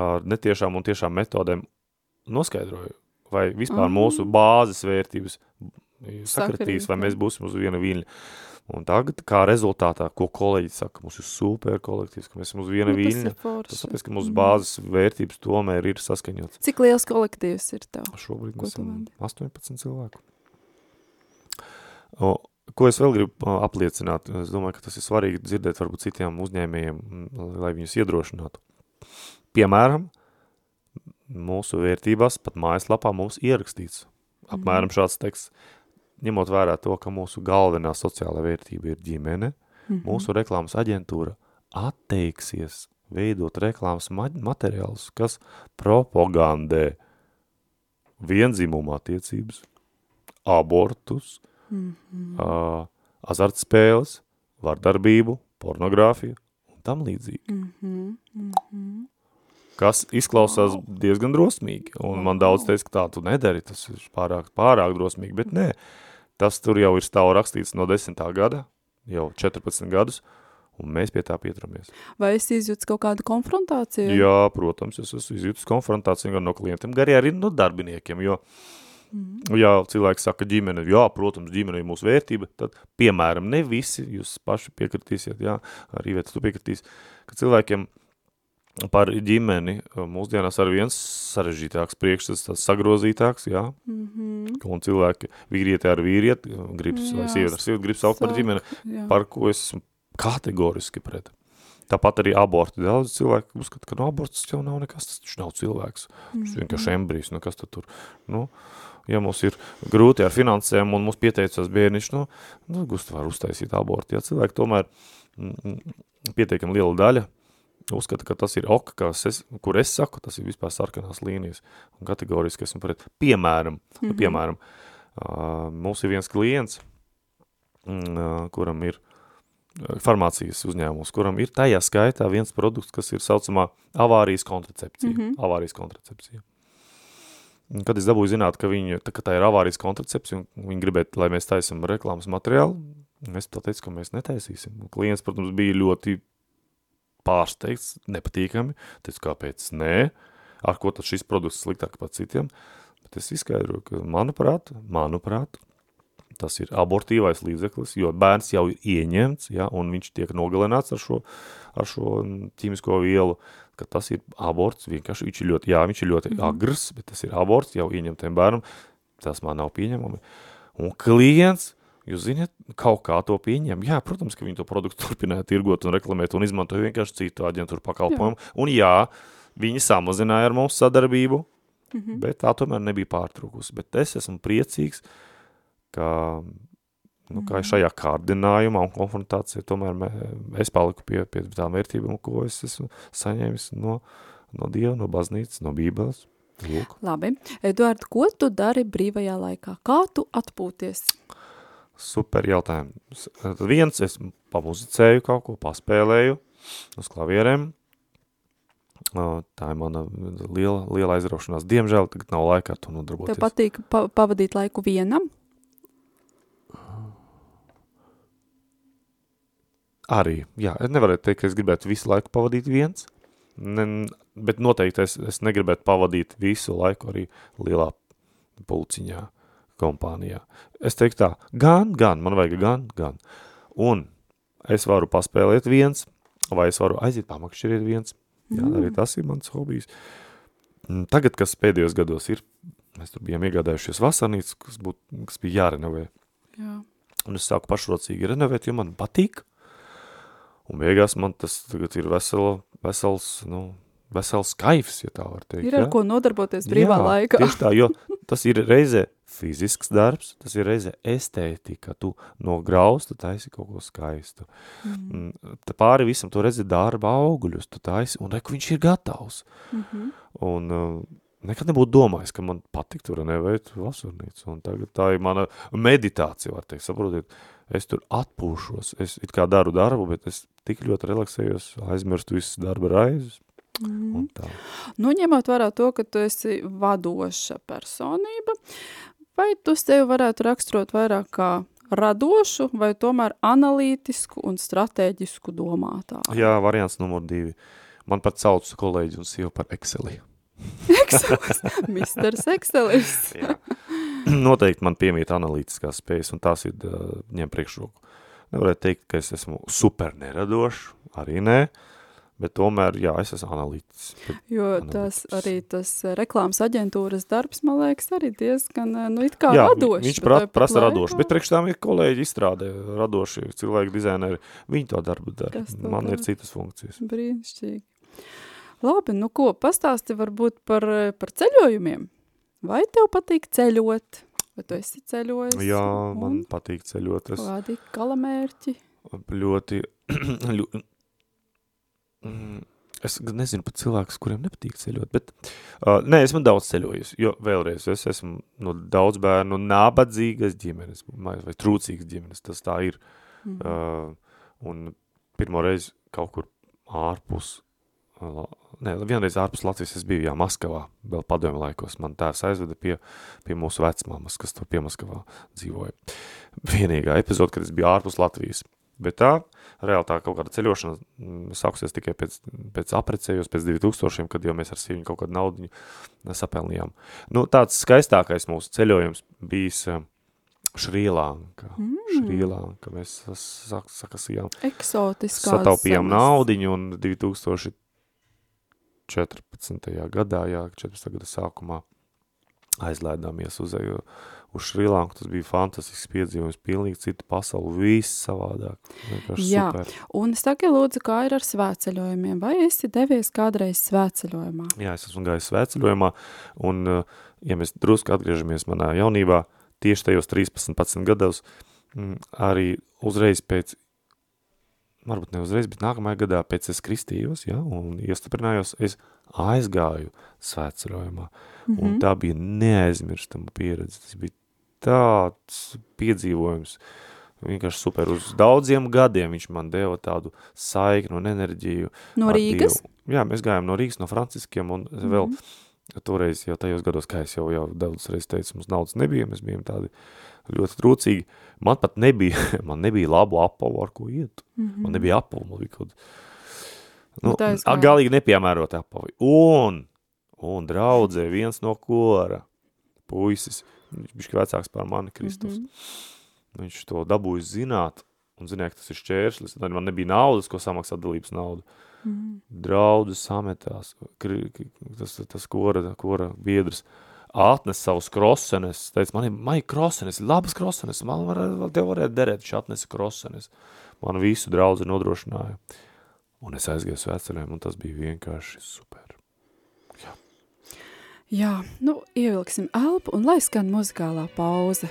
ar netiešām un tiešām metodēm noskaidroju, vai vispār Ah. mūsu bāzes vērtības sakritīs, vai mēs būsim uz viena viļņa. Un tagad, kā rezultātā, ko kolēģi saka, mums ir super kolektīvs, ka mēs esam uz viena Nu, tas viļņa. Tas tāpēc, ka mūsu Mhm. bāzes vērtības tomēr ir saskaņotas. Cik liels kolektīvs ir tev? Šobrīd Ko mēs esam vadi? 18 cilvēku. O, ko es vēl gribu apliecināt? Es domāju, ka tas ir svarīgi dzirdēt varbūt citiem uzņēmējiem, m, lai viņus iedrošinātu. Piemēram, mūsu vērtībās, pat mājaslapā mums ierakstīts apmēram šāds teksts. Ņemot vērā to, ka mūsu galvenā sociālā vērtība ir ģimene, Mhm. mūsu reklāmas aģentūra atteiksies veidot reklāmas ma materiālus, kas propagandē viendzimumu attiecības, abortus, Mhm. uh, azartspēles, vardarbību, pornogrāfiju un tam līdzīgi. Mhm. Mhm. Kas izklausās diezgan drosmīgi, un man daudz teica, ka tā tu nedari, tas ir pārāk, pārāk drosmīgi, bet nē, tas tur jau ir stāv rakstīts no 10. gada, jau 14 gadus, un mēs pie tā pieturamies. Vai es izjūtu kaut kādu konfrontāciju? Jā, protams, es esmu izjūtis konfrontāciju gan no klientiem, gan arī no darbiniekiem, jo, mm. ja cilvēks saka ģimene, jā, protams, ģimene ir mūsu vērtība, tad, piemēram, ne visi, jūs paši piekritīsiet, jā, arī Iveta, tu piekritīs, ka cilvēkiem par ģimeni mūsdienās ar viens sarežģītāks priekšstats, tāds sagrozītāks, jā, mm -hmm. un cilvēki vīrieti ar vīrieti, gribas, jā, vai sievieti ar sievieti, gribas saukt par ģimeni, jā. par ko es kategoriski pret. Tāpat arī aborti. Daudz cilvēku uzskata, ka no aborts jau nav nekas, tas taču nav cilvēks. Tas mm -hmm. vienkārši embrijs, nu kas tad tur, nu, ja mums ir grūti ar finansēm un mums pieteicās bērniši, nu, nu gust var uztaisīt abortu. Ja cilvēki tomēr mm, mm pietiekami liela daļa uzskata, ka tas ir ok, es, kur es saku, tas ir vispār sarkanās līnijas un kategoriski esmu pret. Piemēram, mm -hmm. piemēram, uh, mums ir viens klients, uh, kuram ir farmācijas uzņēmums, kuram ir tajā skaitā viens produkts, kas ir saucamā avārijas kontracepcija. Mm -hmm. Avārijas kontracepcija. Kad es dabūju zināt, ka, viņi, tā, ka tā ir avārijas kontracepcija un viņi gribētu, lai mēs taisam reklāmas materiālu, es teicu, ka mēs netaisīsim. Klients, protams, bija ļoti pārsteigts, nepatīkami. Teicu, kāpēc nē? Ar ko tad šis produkts sliktāk par citiem? Bet es izskaidroju, ka manuprāt, manuprāt, tas ir abortīvais līdzeklis, jo bērns jau ir ieņemts, ja, un viņš tiek nogalināts ar šo, ar šo ķīmisko vielu, ka tas ir aborts, vienkārši viņš ir ļoti, jā, viņš ir ļoti mm agrs, bet tas ir aborts jau ieņemtiem bērnam, tas man nav pieņemami. Un klients, jūs ziniet, kaut kā to pieņem. Jā, protams, ka viņi to produktu turpināja tirgot un reklamēt un izmantoja vienkārši citu aģentūru pakalpojumu. Jā. Un jā, viņi samazināja ar mums sadarbību, mm -hmm. bet tā tomēr nebija pārtrūkusi. Bet es esmu priecīgs, uh, ka, nu, kā šajā kārdinājumā un konfrontācijā tomēr mē, es paliku pie, pie tām vērtībām, ko es esmu saņēmis no, no Dieva, no baznīcas, no bībeles. Lūk. Labi. Eduard, ko tu dari brīvajā laikā? Kā tu atpūties? Super jautājums. Viens, es pamuzicēju kaut ko, paspēlēju uz klavierēm. Tā ir mana liela, liela aizraušanās. Diemžēl tagad nav laika ar to nodarboties. Tev patīk pa pavadīt laiku vienam? Arī, jā, es nevarētu teikt, ka es gribētu visu laiku pavadīt viens, ne, bet noteikti es, es negribētu pavadīt visu laiku arī lielā pulciņā, kompānijā. Es teiktu tā, gan, gan, man vajag gan, gan. Un es varu paspēlēt viens, vai es varu aiziet pamakšķiriet viens. Jā, mm. arī tas ir mans hobijs. Mm, tagad, kas pēdējos gados ir, mēs tur bijām iegādājušies vasarnīcu, kas, būt, kas bija jārenovē. Jā. Un es sāku pašrocīgi renovēt, jo man patīk. Un beigās man tas tagad ir vesela, vesels, nu, vesels kaifs, ja tā var teikt. Ir ar ja? ko nodarboties brīvā Jā, laikā. tieši tā, jo tas ir reize fizisks darbs, tas ir reize estētika, tu no grausta taisi kaut ko skaistu. Mm. Tā pāri visam tu redzi darba augļus, tu taisi, un reku viņš ir gatavs. Mm -hmm. Un uh, nekad nebūtu domājis, ka man patiktu renovēt vasarnīcu, un tagad tā ir mana meditācija, var teikt, saprotiet, es tur atpūšos, es it kā daru darbu, bet es tik ļoti relaksējos, aizmirstu visas darba raizes. Mm. Nu, ņemot vērā to, ka tu esi vadoša personība, vai tu sevi varētu raksturot vairāk kā radošu vai tomēr analītisku un strateģisku domātāju? Jā, variants numur divi. Man pat sauc kolēģi un sievu par Exceli. Excelis, Misters Excelis. Noteikti man piemīt analītiskās spējas, un tās ir uh, ņem priekšroku. Nevarētu teikt, ka es esmu super neradošs, arī nē, bet tomēr, jā, es esmu analītis. Jo tas arī tas reklāmas aģentūras darbs, man liekas, arī diezgan, nu, it kā jā, radošs. viņš pra, prasa radoši, bet priekš tām ir kolēģi izstrādē, radoši cilvēki, dizaineri, viņi to darbu dara. Man dara? ir citas funkcijas. Brīnišķīgi. Labi, nu ko, pastāsti varbūt par, par ceļojumiem. Vai tev patīk ceļot? Vai tu esi ceļojis? Jā, man patīk ceļot. Es kādi galamērķi? Ļoti, ļoti, es nezinu pat cilvēkus, kuriem nepatīk ceļot, bet, uh, nē, esmu daudz ceļojis, jo vēlreiz, es esmu no daudz bērnu nabadzīgas ģimenes, vai trūcīgas ģimenes, tas tā ir. Mm uh, un pirmo reizi kaut kur ārpus Nē, vienreiz ārpus Latvijas es biju, jā, Maskavā, vēl padomju laikos. Man tēvs aizveda pie, pie mūsu vecmāmas, kas tur pie Maskavā dzīvoja. Vienīgā epizode, kad es biju ārpus Latvijas. Bet tā, reāli tā kaut kāda ceļošana mm, sāksies tikai pēc, pēc aprecējos, pēc 2000, kad jau mēs ar sīviņu kaut kādu naudu sapelnījām. Nu, tāds skaistākais mūsu ceļojums bijis Šrīlanka. Mm. Šrīlanka mēs sak, sakasījām. Eksotiskās Sataupījām naudiņu un 2014. gadā, jā, 14. gada sākumā aizlēdāmies uz, uz Šrilanku. Tas bija fantastisks piedzīvojums, pilnīgi cita pasauli, viss savādāk. Jā, super. un saki lūdzu, kā ir ar svētceļojumiem? Vai esi devies kādreiz svētceļojumā? Jā, es esmu gājis svētceļojumā, un, uh, ja mēs drusku atgriežamies manā jaunībā, tieši tajos 13, 11 gados, mm, arī uzreiz pēc, varbūt ne uzreiz, bet nākamajā gadā pēc es kristījos, ja, un iestiprinājos, es aizgāju svētceļojumā, mm Mhm. -hmm. un tā bija neaizmirstama pieredze, tas bija tāds piedzīvojums, vienkārši super, uz daudziem gadiem viņš man deva tādu saiknu un enerģiju. No Rīgas? Dievu. Jā, mēs gājām no Rīgas, no Franciskiem, un mm -hmm. vēl toreiz jau tajos gados, kā es jau, jau daudz reiz teicu, mums naudas nebija, mēs bijām tādi ļoti trūcīgi. Man pat nebija, man nebija labu apavu, ar ko iet. Mm -hmm. Man nebija apavu, man bija kaut nu, Nu, galīgi nepiemērot apavi. Un, un draudzē viens no kora puisis, viņš bija vecāks par mani, Kristus. Mm -hmm. Viņš to dabūja zināt, un zināja, ka tas ir šķērslis. Tad man nebija naudas, ko samaksāt dalības naudu. Mm. Draudz sametās, kri, kri- tas, tas kora, kora biedrs atnes savus krosenes, man ir, man ir krosenes, labas krosenes, man var, tev varētu derēt, viņš atnesa krosenes. Man visu draudzi nodrošināja. Un es aizgāju svētceļiem, un tas bija vienkārši super. Jā, nu, ievilksim elpu un lai skan muzikālā pauze.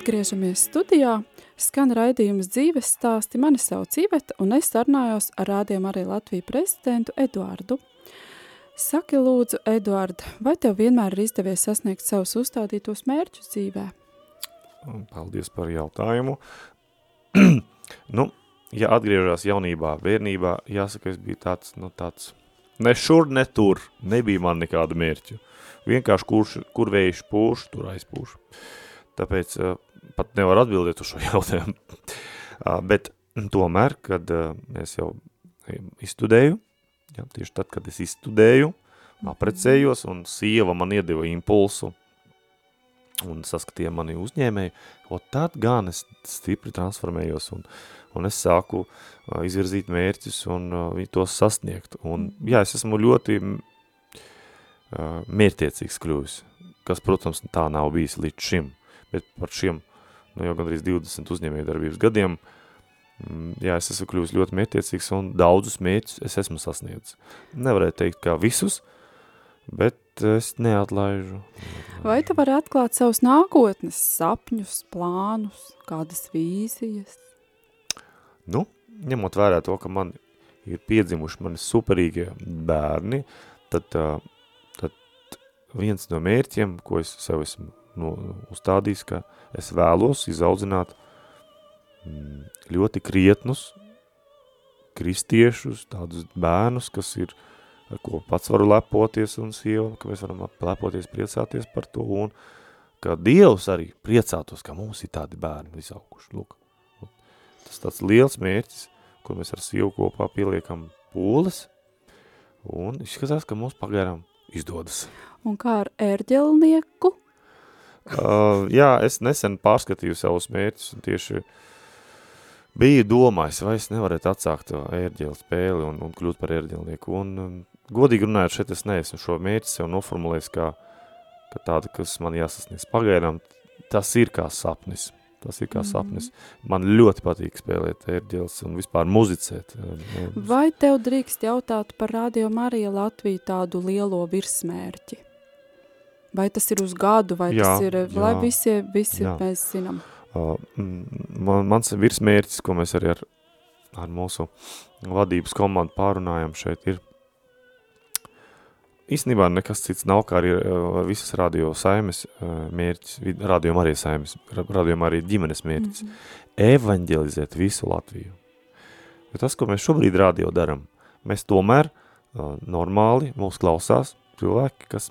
Atgriežamies studijā. Skan raidījums dzīves stāsti. Mani sauc Iveta, un es sarunājos ar rādījumu arī Latviju prezidentu Eduardu. Saki, lūdzu, Eduard, vai tev vienmēr ir izdevies sasniegt savus uzstādītos mērķus dzīvē? Paldies par jautājumu. nu, ja atgriežās jaunībā, bērnībā, jāsaka, es biju tāds, nu, tāds ne šur, ne tur. Nebija man nekāda mērķa. Vienkārši kurš, kur vējš pūš, tur aizpūš. Tāpēc uh, pat nevar atbildēt uz šo jautājumu. bet tomēr, kad es jau izstudēju, ja, tieši tad, kad es izstudēju, aprecējos un sieva man iedeva impulsu un saskatīja mani uzņēmēju, o tad gan es stipri transformējos un, un es sāku izvirzīt mērķus un tos sasniegt. Un, jā, es esmu ļoti mērķiecīgs kļuvis, kas, protams, tā nav bijis līdz šim, bet par šiem, nu jau gandrīz 20 uzņēmēju darbības gadiem, mm, jā, es esmu kļuvis ļoti mērķiecīgs un daudzus mērķus es esmu sasniedzis. Nevarēju teikt, kā visus, bet es neatlaižu. Vai tu vari atklāt savus nākotnes sapņus, plānus, kādas vīzijas? Nu, ņemot vērā to, ka man ir piedzimuši mani superīgie bērni, tad, tad viens no mērķiem, ko es sev esmu no, uzstādījis, ka es vēlos izaudzināt mm, ļoti krietnus kristiešus, tādus bērnus, kas ir ar ko pats varu lepoties un sieva, ka mēs varam lepoties, priecāties par to un ka Dievs arī priecātos, ka mums ir tādi bērni visauguši. Lūk, tas tāds liels mērķis, kur mēs ar sievu kopā pieliekam pūles un izskatās, ka mums pagaram izdodas. Un kā ar ērģelnieku? Uh, jā, es nesen pārskatīju savus mērķus un tieši biju domājis, vai es nevarētu atsākt to ērģēlu spēli un, un kļūt par ērģelnieku. Un, um, godīgi runājot, šeit es neesmu šo mērķi sev noformulējis kā, kā tādu, kas man jāsasniedz pagaidām. Tas ir kā sapnis. Tas ir kā -hmm. sapnis. Man ļoti patīk spēlēt ērģeles un vispār muzicēt. Um, vai tev drīkst jautāt par Radio Marija Latviju tādu lielo virsmērķi? Vai tas ir uz gadu, vai jā, tas ir, jā, lai visi, visi jā. mēs zinām? man, mans virsmērķis, ko mēs arī ar, ar mūsu vadības komandu pārunājam šeit, ir īstenībā nekas cits nav, kā arī visas radio saimes mērķis, radio arī saimes, radio arī ģimenes mērķis, mm -hmm. evaņģelizēt visu Latviju. Jo tas, ko mēs šobrīd radio daram, mēs tomēr uh, normāli mūs klausās cilvēki, kas,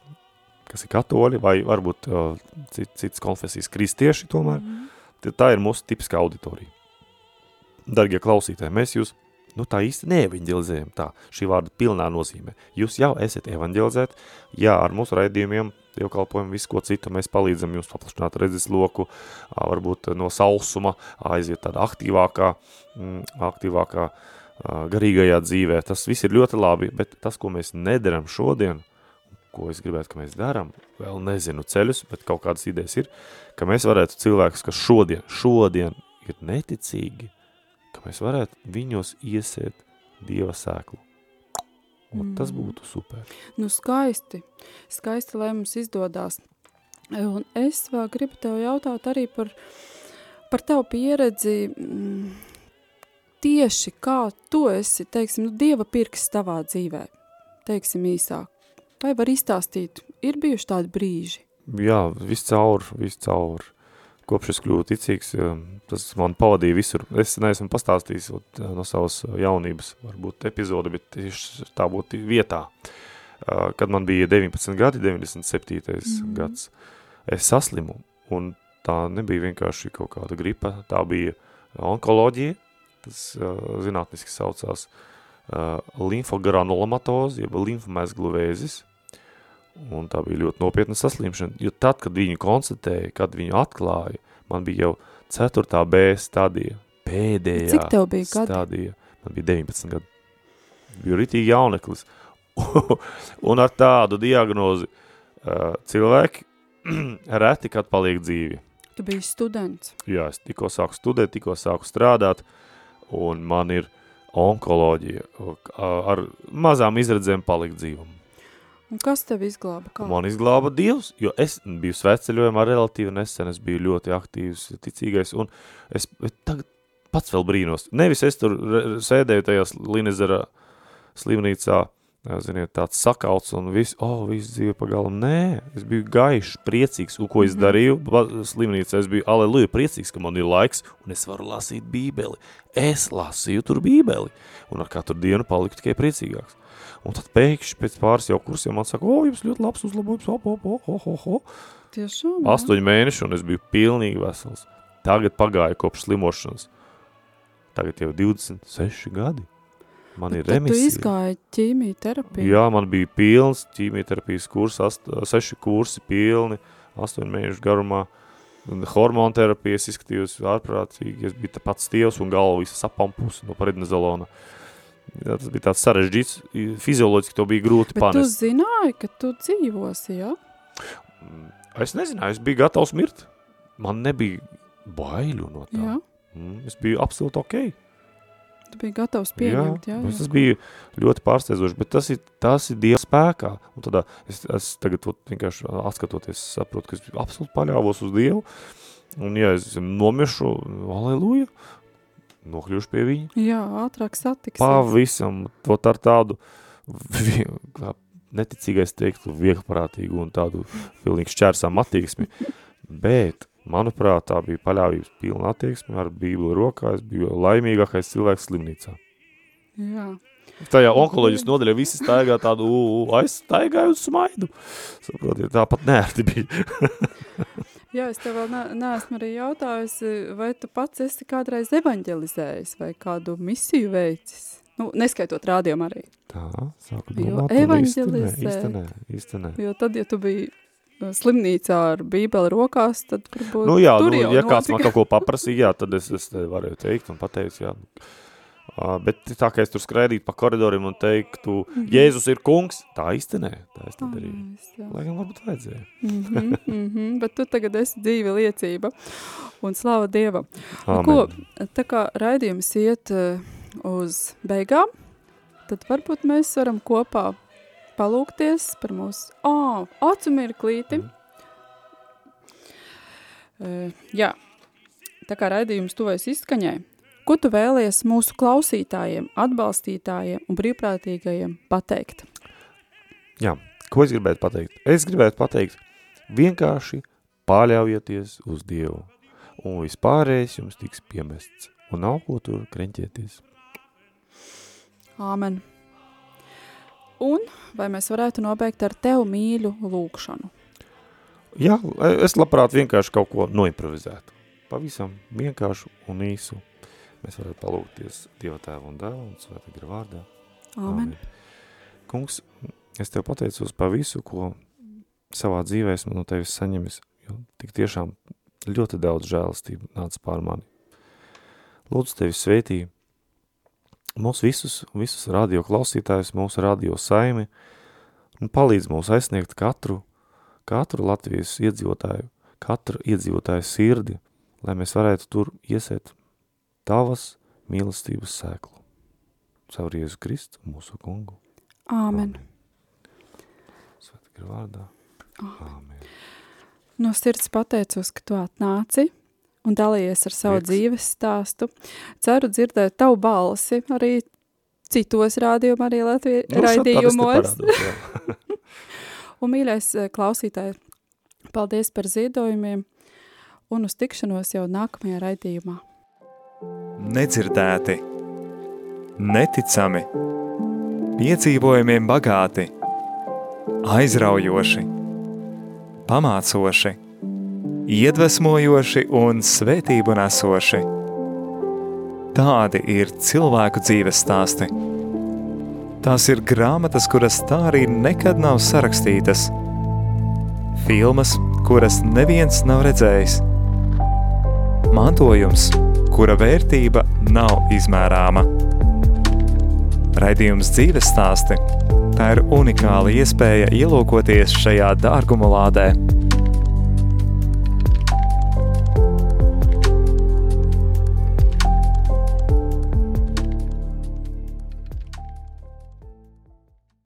kas ir katoļi vai varbūt uh, cit, cits konfesijas kristieši tomēr, mm -hmm tā ir mūsu tipiskā auditorija. Dargie klausītāji, mēs jūs nu, tā īsti neevanģelizējam tā, šī vārda pilnā nozīmē. Jūs jau esat evanģelizēti, jā, ar mūsu raidījumiem, dievkalpojumu, visu ko citu, mēs palīdzam jums paplašināt redzes loku, varbūt no sausuma, aiziet tāda aktīvākā, mm, aktīvākā garīgajā dzīvē. Tas viss ir ļoti labi, bet tas, ko mēs nedaram šodien, ko es gribētu, ka mēs darām, vēl nezinu ceļus, bet kaut kādas idejas ir, ka mēs varētu cilvēkus, kas šodien, šodien ir neticīgi, ka mēs varētu viņos iesēt Dieva sēklu. Un mm. tas būtu super. Nu skaisti, skaisti, lai mums izdodās. Un es vēl gribu tev jautāt arī par, par tavu pieredzi, mm, tieši kā tu esi, teiksim, nu, Dieva pirks tavā dzīvē, teiksim īsāk. Vai var izstāstīt, ir bijuši tādi brīži? Jā, viss caur, viss caur. Kopš es kļuvu ticīgs, tas man pavadīja visur. Es neesmu pastāstījis no savas jaunības, varbūt epizode, bet tieši tā būtu vietā. Kad man bija 19 gadi, 97. Mm -hmm. gads, es saslimu, un tā nebija vienkārši kaut kāda gripa, tā bija onkoloģija, tas zinātniski saucās limfogranulomatozi, jeb limfmezglu vēzis, Un tā bija ļoti nopietna saslimšana, jo tad, kad viņu konstatēja, kad viņu atklāja, man bija jau 4. B stadija, pēdējā Cik tev bija stadija. Man bija 19 gadi. Biju ritīgi jauneklis. un ar tādu diagnozi uh, cilvēki reti, kad paliek dzīvi. Tu biji students. Jā, es tikko sāku studēt, tikko sāku strādāt, un man ir onkoloģija ar mazām izredzēm palikt dzīvumu. Un kas tev izglāba? Kā? Man izglāba Dievs, jo es biju sveceļojumā relatīvi nesen, es biju ļoti aktīvs, ticīgais, un es tagad pats vēl brīnos. Nevis es tur sēdēju tajā Linezera slimnīcā, ziniet, tāds sakauts un viss, oh, viss dzīve pagalam. Nē, es biju gaišs, priecīgs, un ko es -hmm. darīju slimnīcā, es biju, aleluja, priecīgs, ka man ir laiks, un es varu lasīt bībeli. Es lasīju tur bībeli, un ar katru dienu paliku tikai priecīgāks. Un tad pēkšņi pēc pāris jau kursiem man saka, o, jums ļoti labs uzlabojums, op, op, op, op, op, op. Tiešām. Astoņi mēneši, un es biju pilnīgi vesels. Tagad pagāja kopš slimošanas. Tagad jau 26 gadi. Man ir remisija. Tu izgāji ķīmijterapiju? Jā, man bija pilns ķīmijterapijas kurs, ast, seši kursi pilni, astoņu mēnešu garumā, hormonu terapijas izskatījos ārprātīgi, es biju pats stievs un galva visa sapampus no prednizolona. Tas bija tāds sarežģīts, fizioloģiski to bija grūti Bet panest. tu zināji, ka tu dzīvosi, ja? Es nezināju, es biju gatavs mirt. Man nebija baiļu no tā. Jā. Mm, es biju absolūti ok. Tu biji gatavs pieņemt, jā, jā. Tas bija ļoti pārsteidzoši, bet tas ir, tas ir Dieva spēkā. Un tad es, es tagad ot, vienkārši atskatoties, saprotu, ka es absolūti paļāvos uz Dievu. Un ja es nomiršu, aleluja, nokļūšu pie viņa. Jā, ātrāk satiksies. Pavisam, tot ar tādu, kā neticīgais teiktu, vieglprātīgu un tādu pilnīgi šķērsām attieksmi. Bet, manuprāt, tā bija paļāvības pilna attieksme ar bībeli rokā. Es biju laimīgākais cilvēks slimnīcā. Jā. Tajā onkoloģijas nodaļā visi staigā tādu, aizstaigāju un smaidu. Saprotiet, tāpat nērti bija. Jā, es tev vēl ne, neesmu arī jautājusi, vai tu pats esi kādreiz evanģelizējis vai kādu misiju veicis? Nu, neskaitot rādījumu arī. Tā, sāku Jo domāt, nē, evanģelizēt. īsti nē, īsti nē. Jo tad, ja tu biji uh, slimnīcā ar bībeli rokās, tad varbūt Nu jā, tur nu, jau ja kāds man notika. kaut ko paprasīja, jā, tad es, es te varēju teikt un pateicu, jā. Bet tā kā es tur skraidītu pa koridoriem un teiktu, Jēzus ir kungs, tā īsti nē, tā es nedarīju. Ais, jā. Lai gan varbūt vajadzēja. Mhm, mhm, bet tu tagad esi dzīve liecība un slava Dievam. Nu, Āmen. ko, tā kā raidījums iet uz beigām, tad varbūt mēs varam kopā palūkties par mūsu ā, acu mirklīti. Uh, jā, tā kā raidījums tuvēs izskaņai, ko tu vēlies mūsu klausītājiem, atbalstītājiem un brīvprātīgajiem pateikt? Jā, ko es gribētu pateikt? Es gribētu pateikt, vienkārši paļaujieties uz Dievu, un vispārējais jums tiks piemests, un nav ko tur kreņķieties. Āmen. Un vai mēs varētu nobeigt ar tevu mīļu lūkšanu? Jā, es labprāt vienkārši kaut ko noimprovizētu. Pavisam vienkāršu un īsu. Mēs varētu palūkties Dieva tēva un dēla un svētā gara vārdā. Āmen. Kungs, es tev pateicos par visu, ko savā dzīvē esmu no tevis saņemis, jo tik tiešām ļoti daudz žēlastību nāca pār mani. Lūdzu tevi svētī mūs visus, visus radio klausītājus, mūsu radio saimi, un palīdz mūs aizsniegt katru, katru Latvijas iedzīvotāju, katru iedzīvotāju sirdi, lai mēs varētu tur iesēt tavas mīlestības sēklu. Caur Jēzu Kristu, mūsu kungu. Āmen. Svētā vārdā. Āmen. No sirds pateicos, ka tu atnāci un dalījies ar savu Prieks. dzīves stāstu. Ceru dzirdēt tavu balsi arī citos rādījumos, arī Latvijas Nu, raidījumos. Un, mīļais eh, klausītāji, paldies par ziedojumiem un uz tikšanos jau nākamajā raidījumā. Nedzirdēti, neticami, piedzīvojumiem bagāti, aizraujoši, pamācoši, iedvesmojoši un svētību nesoši. Tādi ir cilvēku dzīves stāsti. Tās ir grāmatas, kuras tā arī nekad nav sarakstītas, filmas, kuras neviens nav redzējis, mantojums, kura vērtība nav izmērāma. Raidījums dzīves stāsti – tā ir unikāla iespēja ielūkoties šajā dārguma lādē –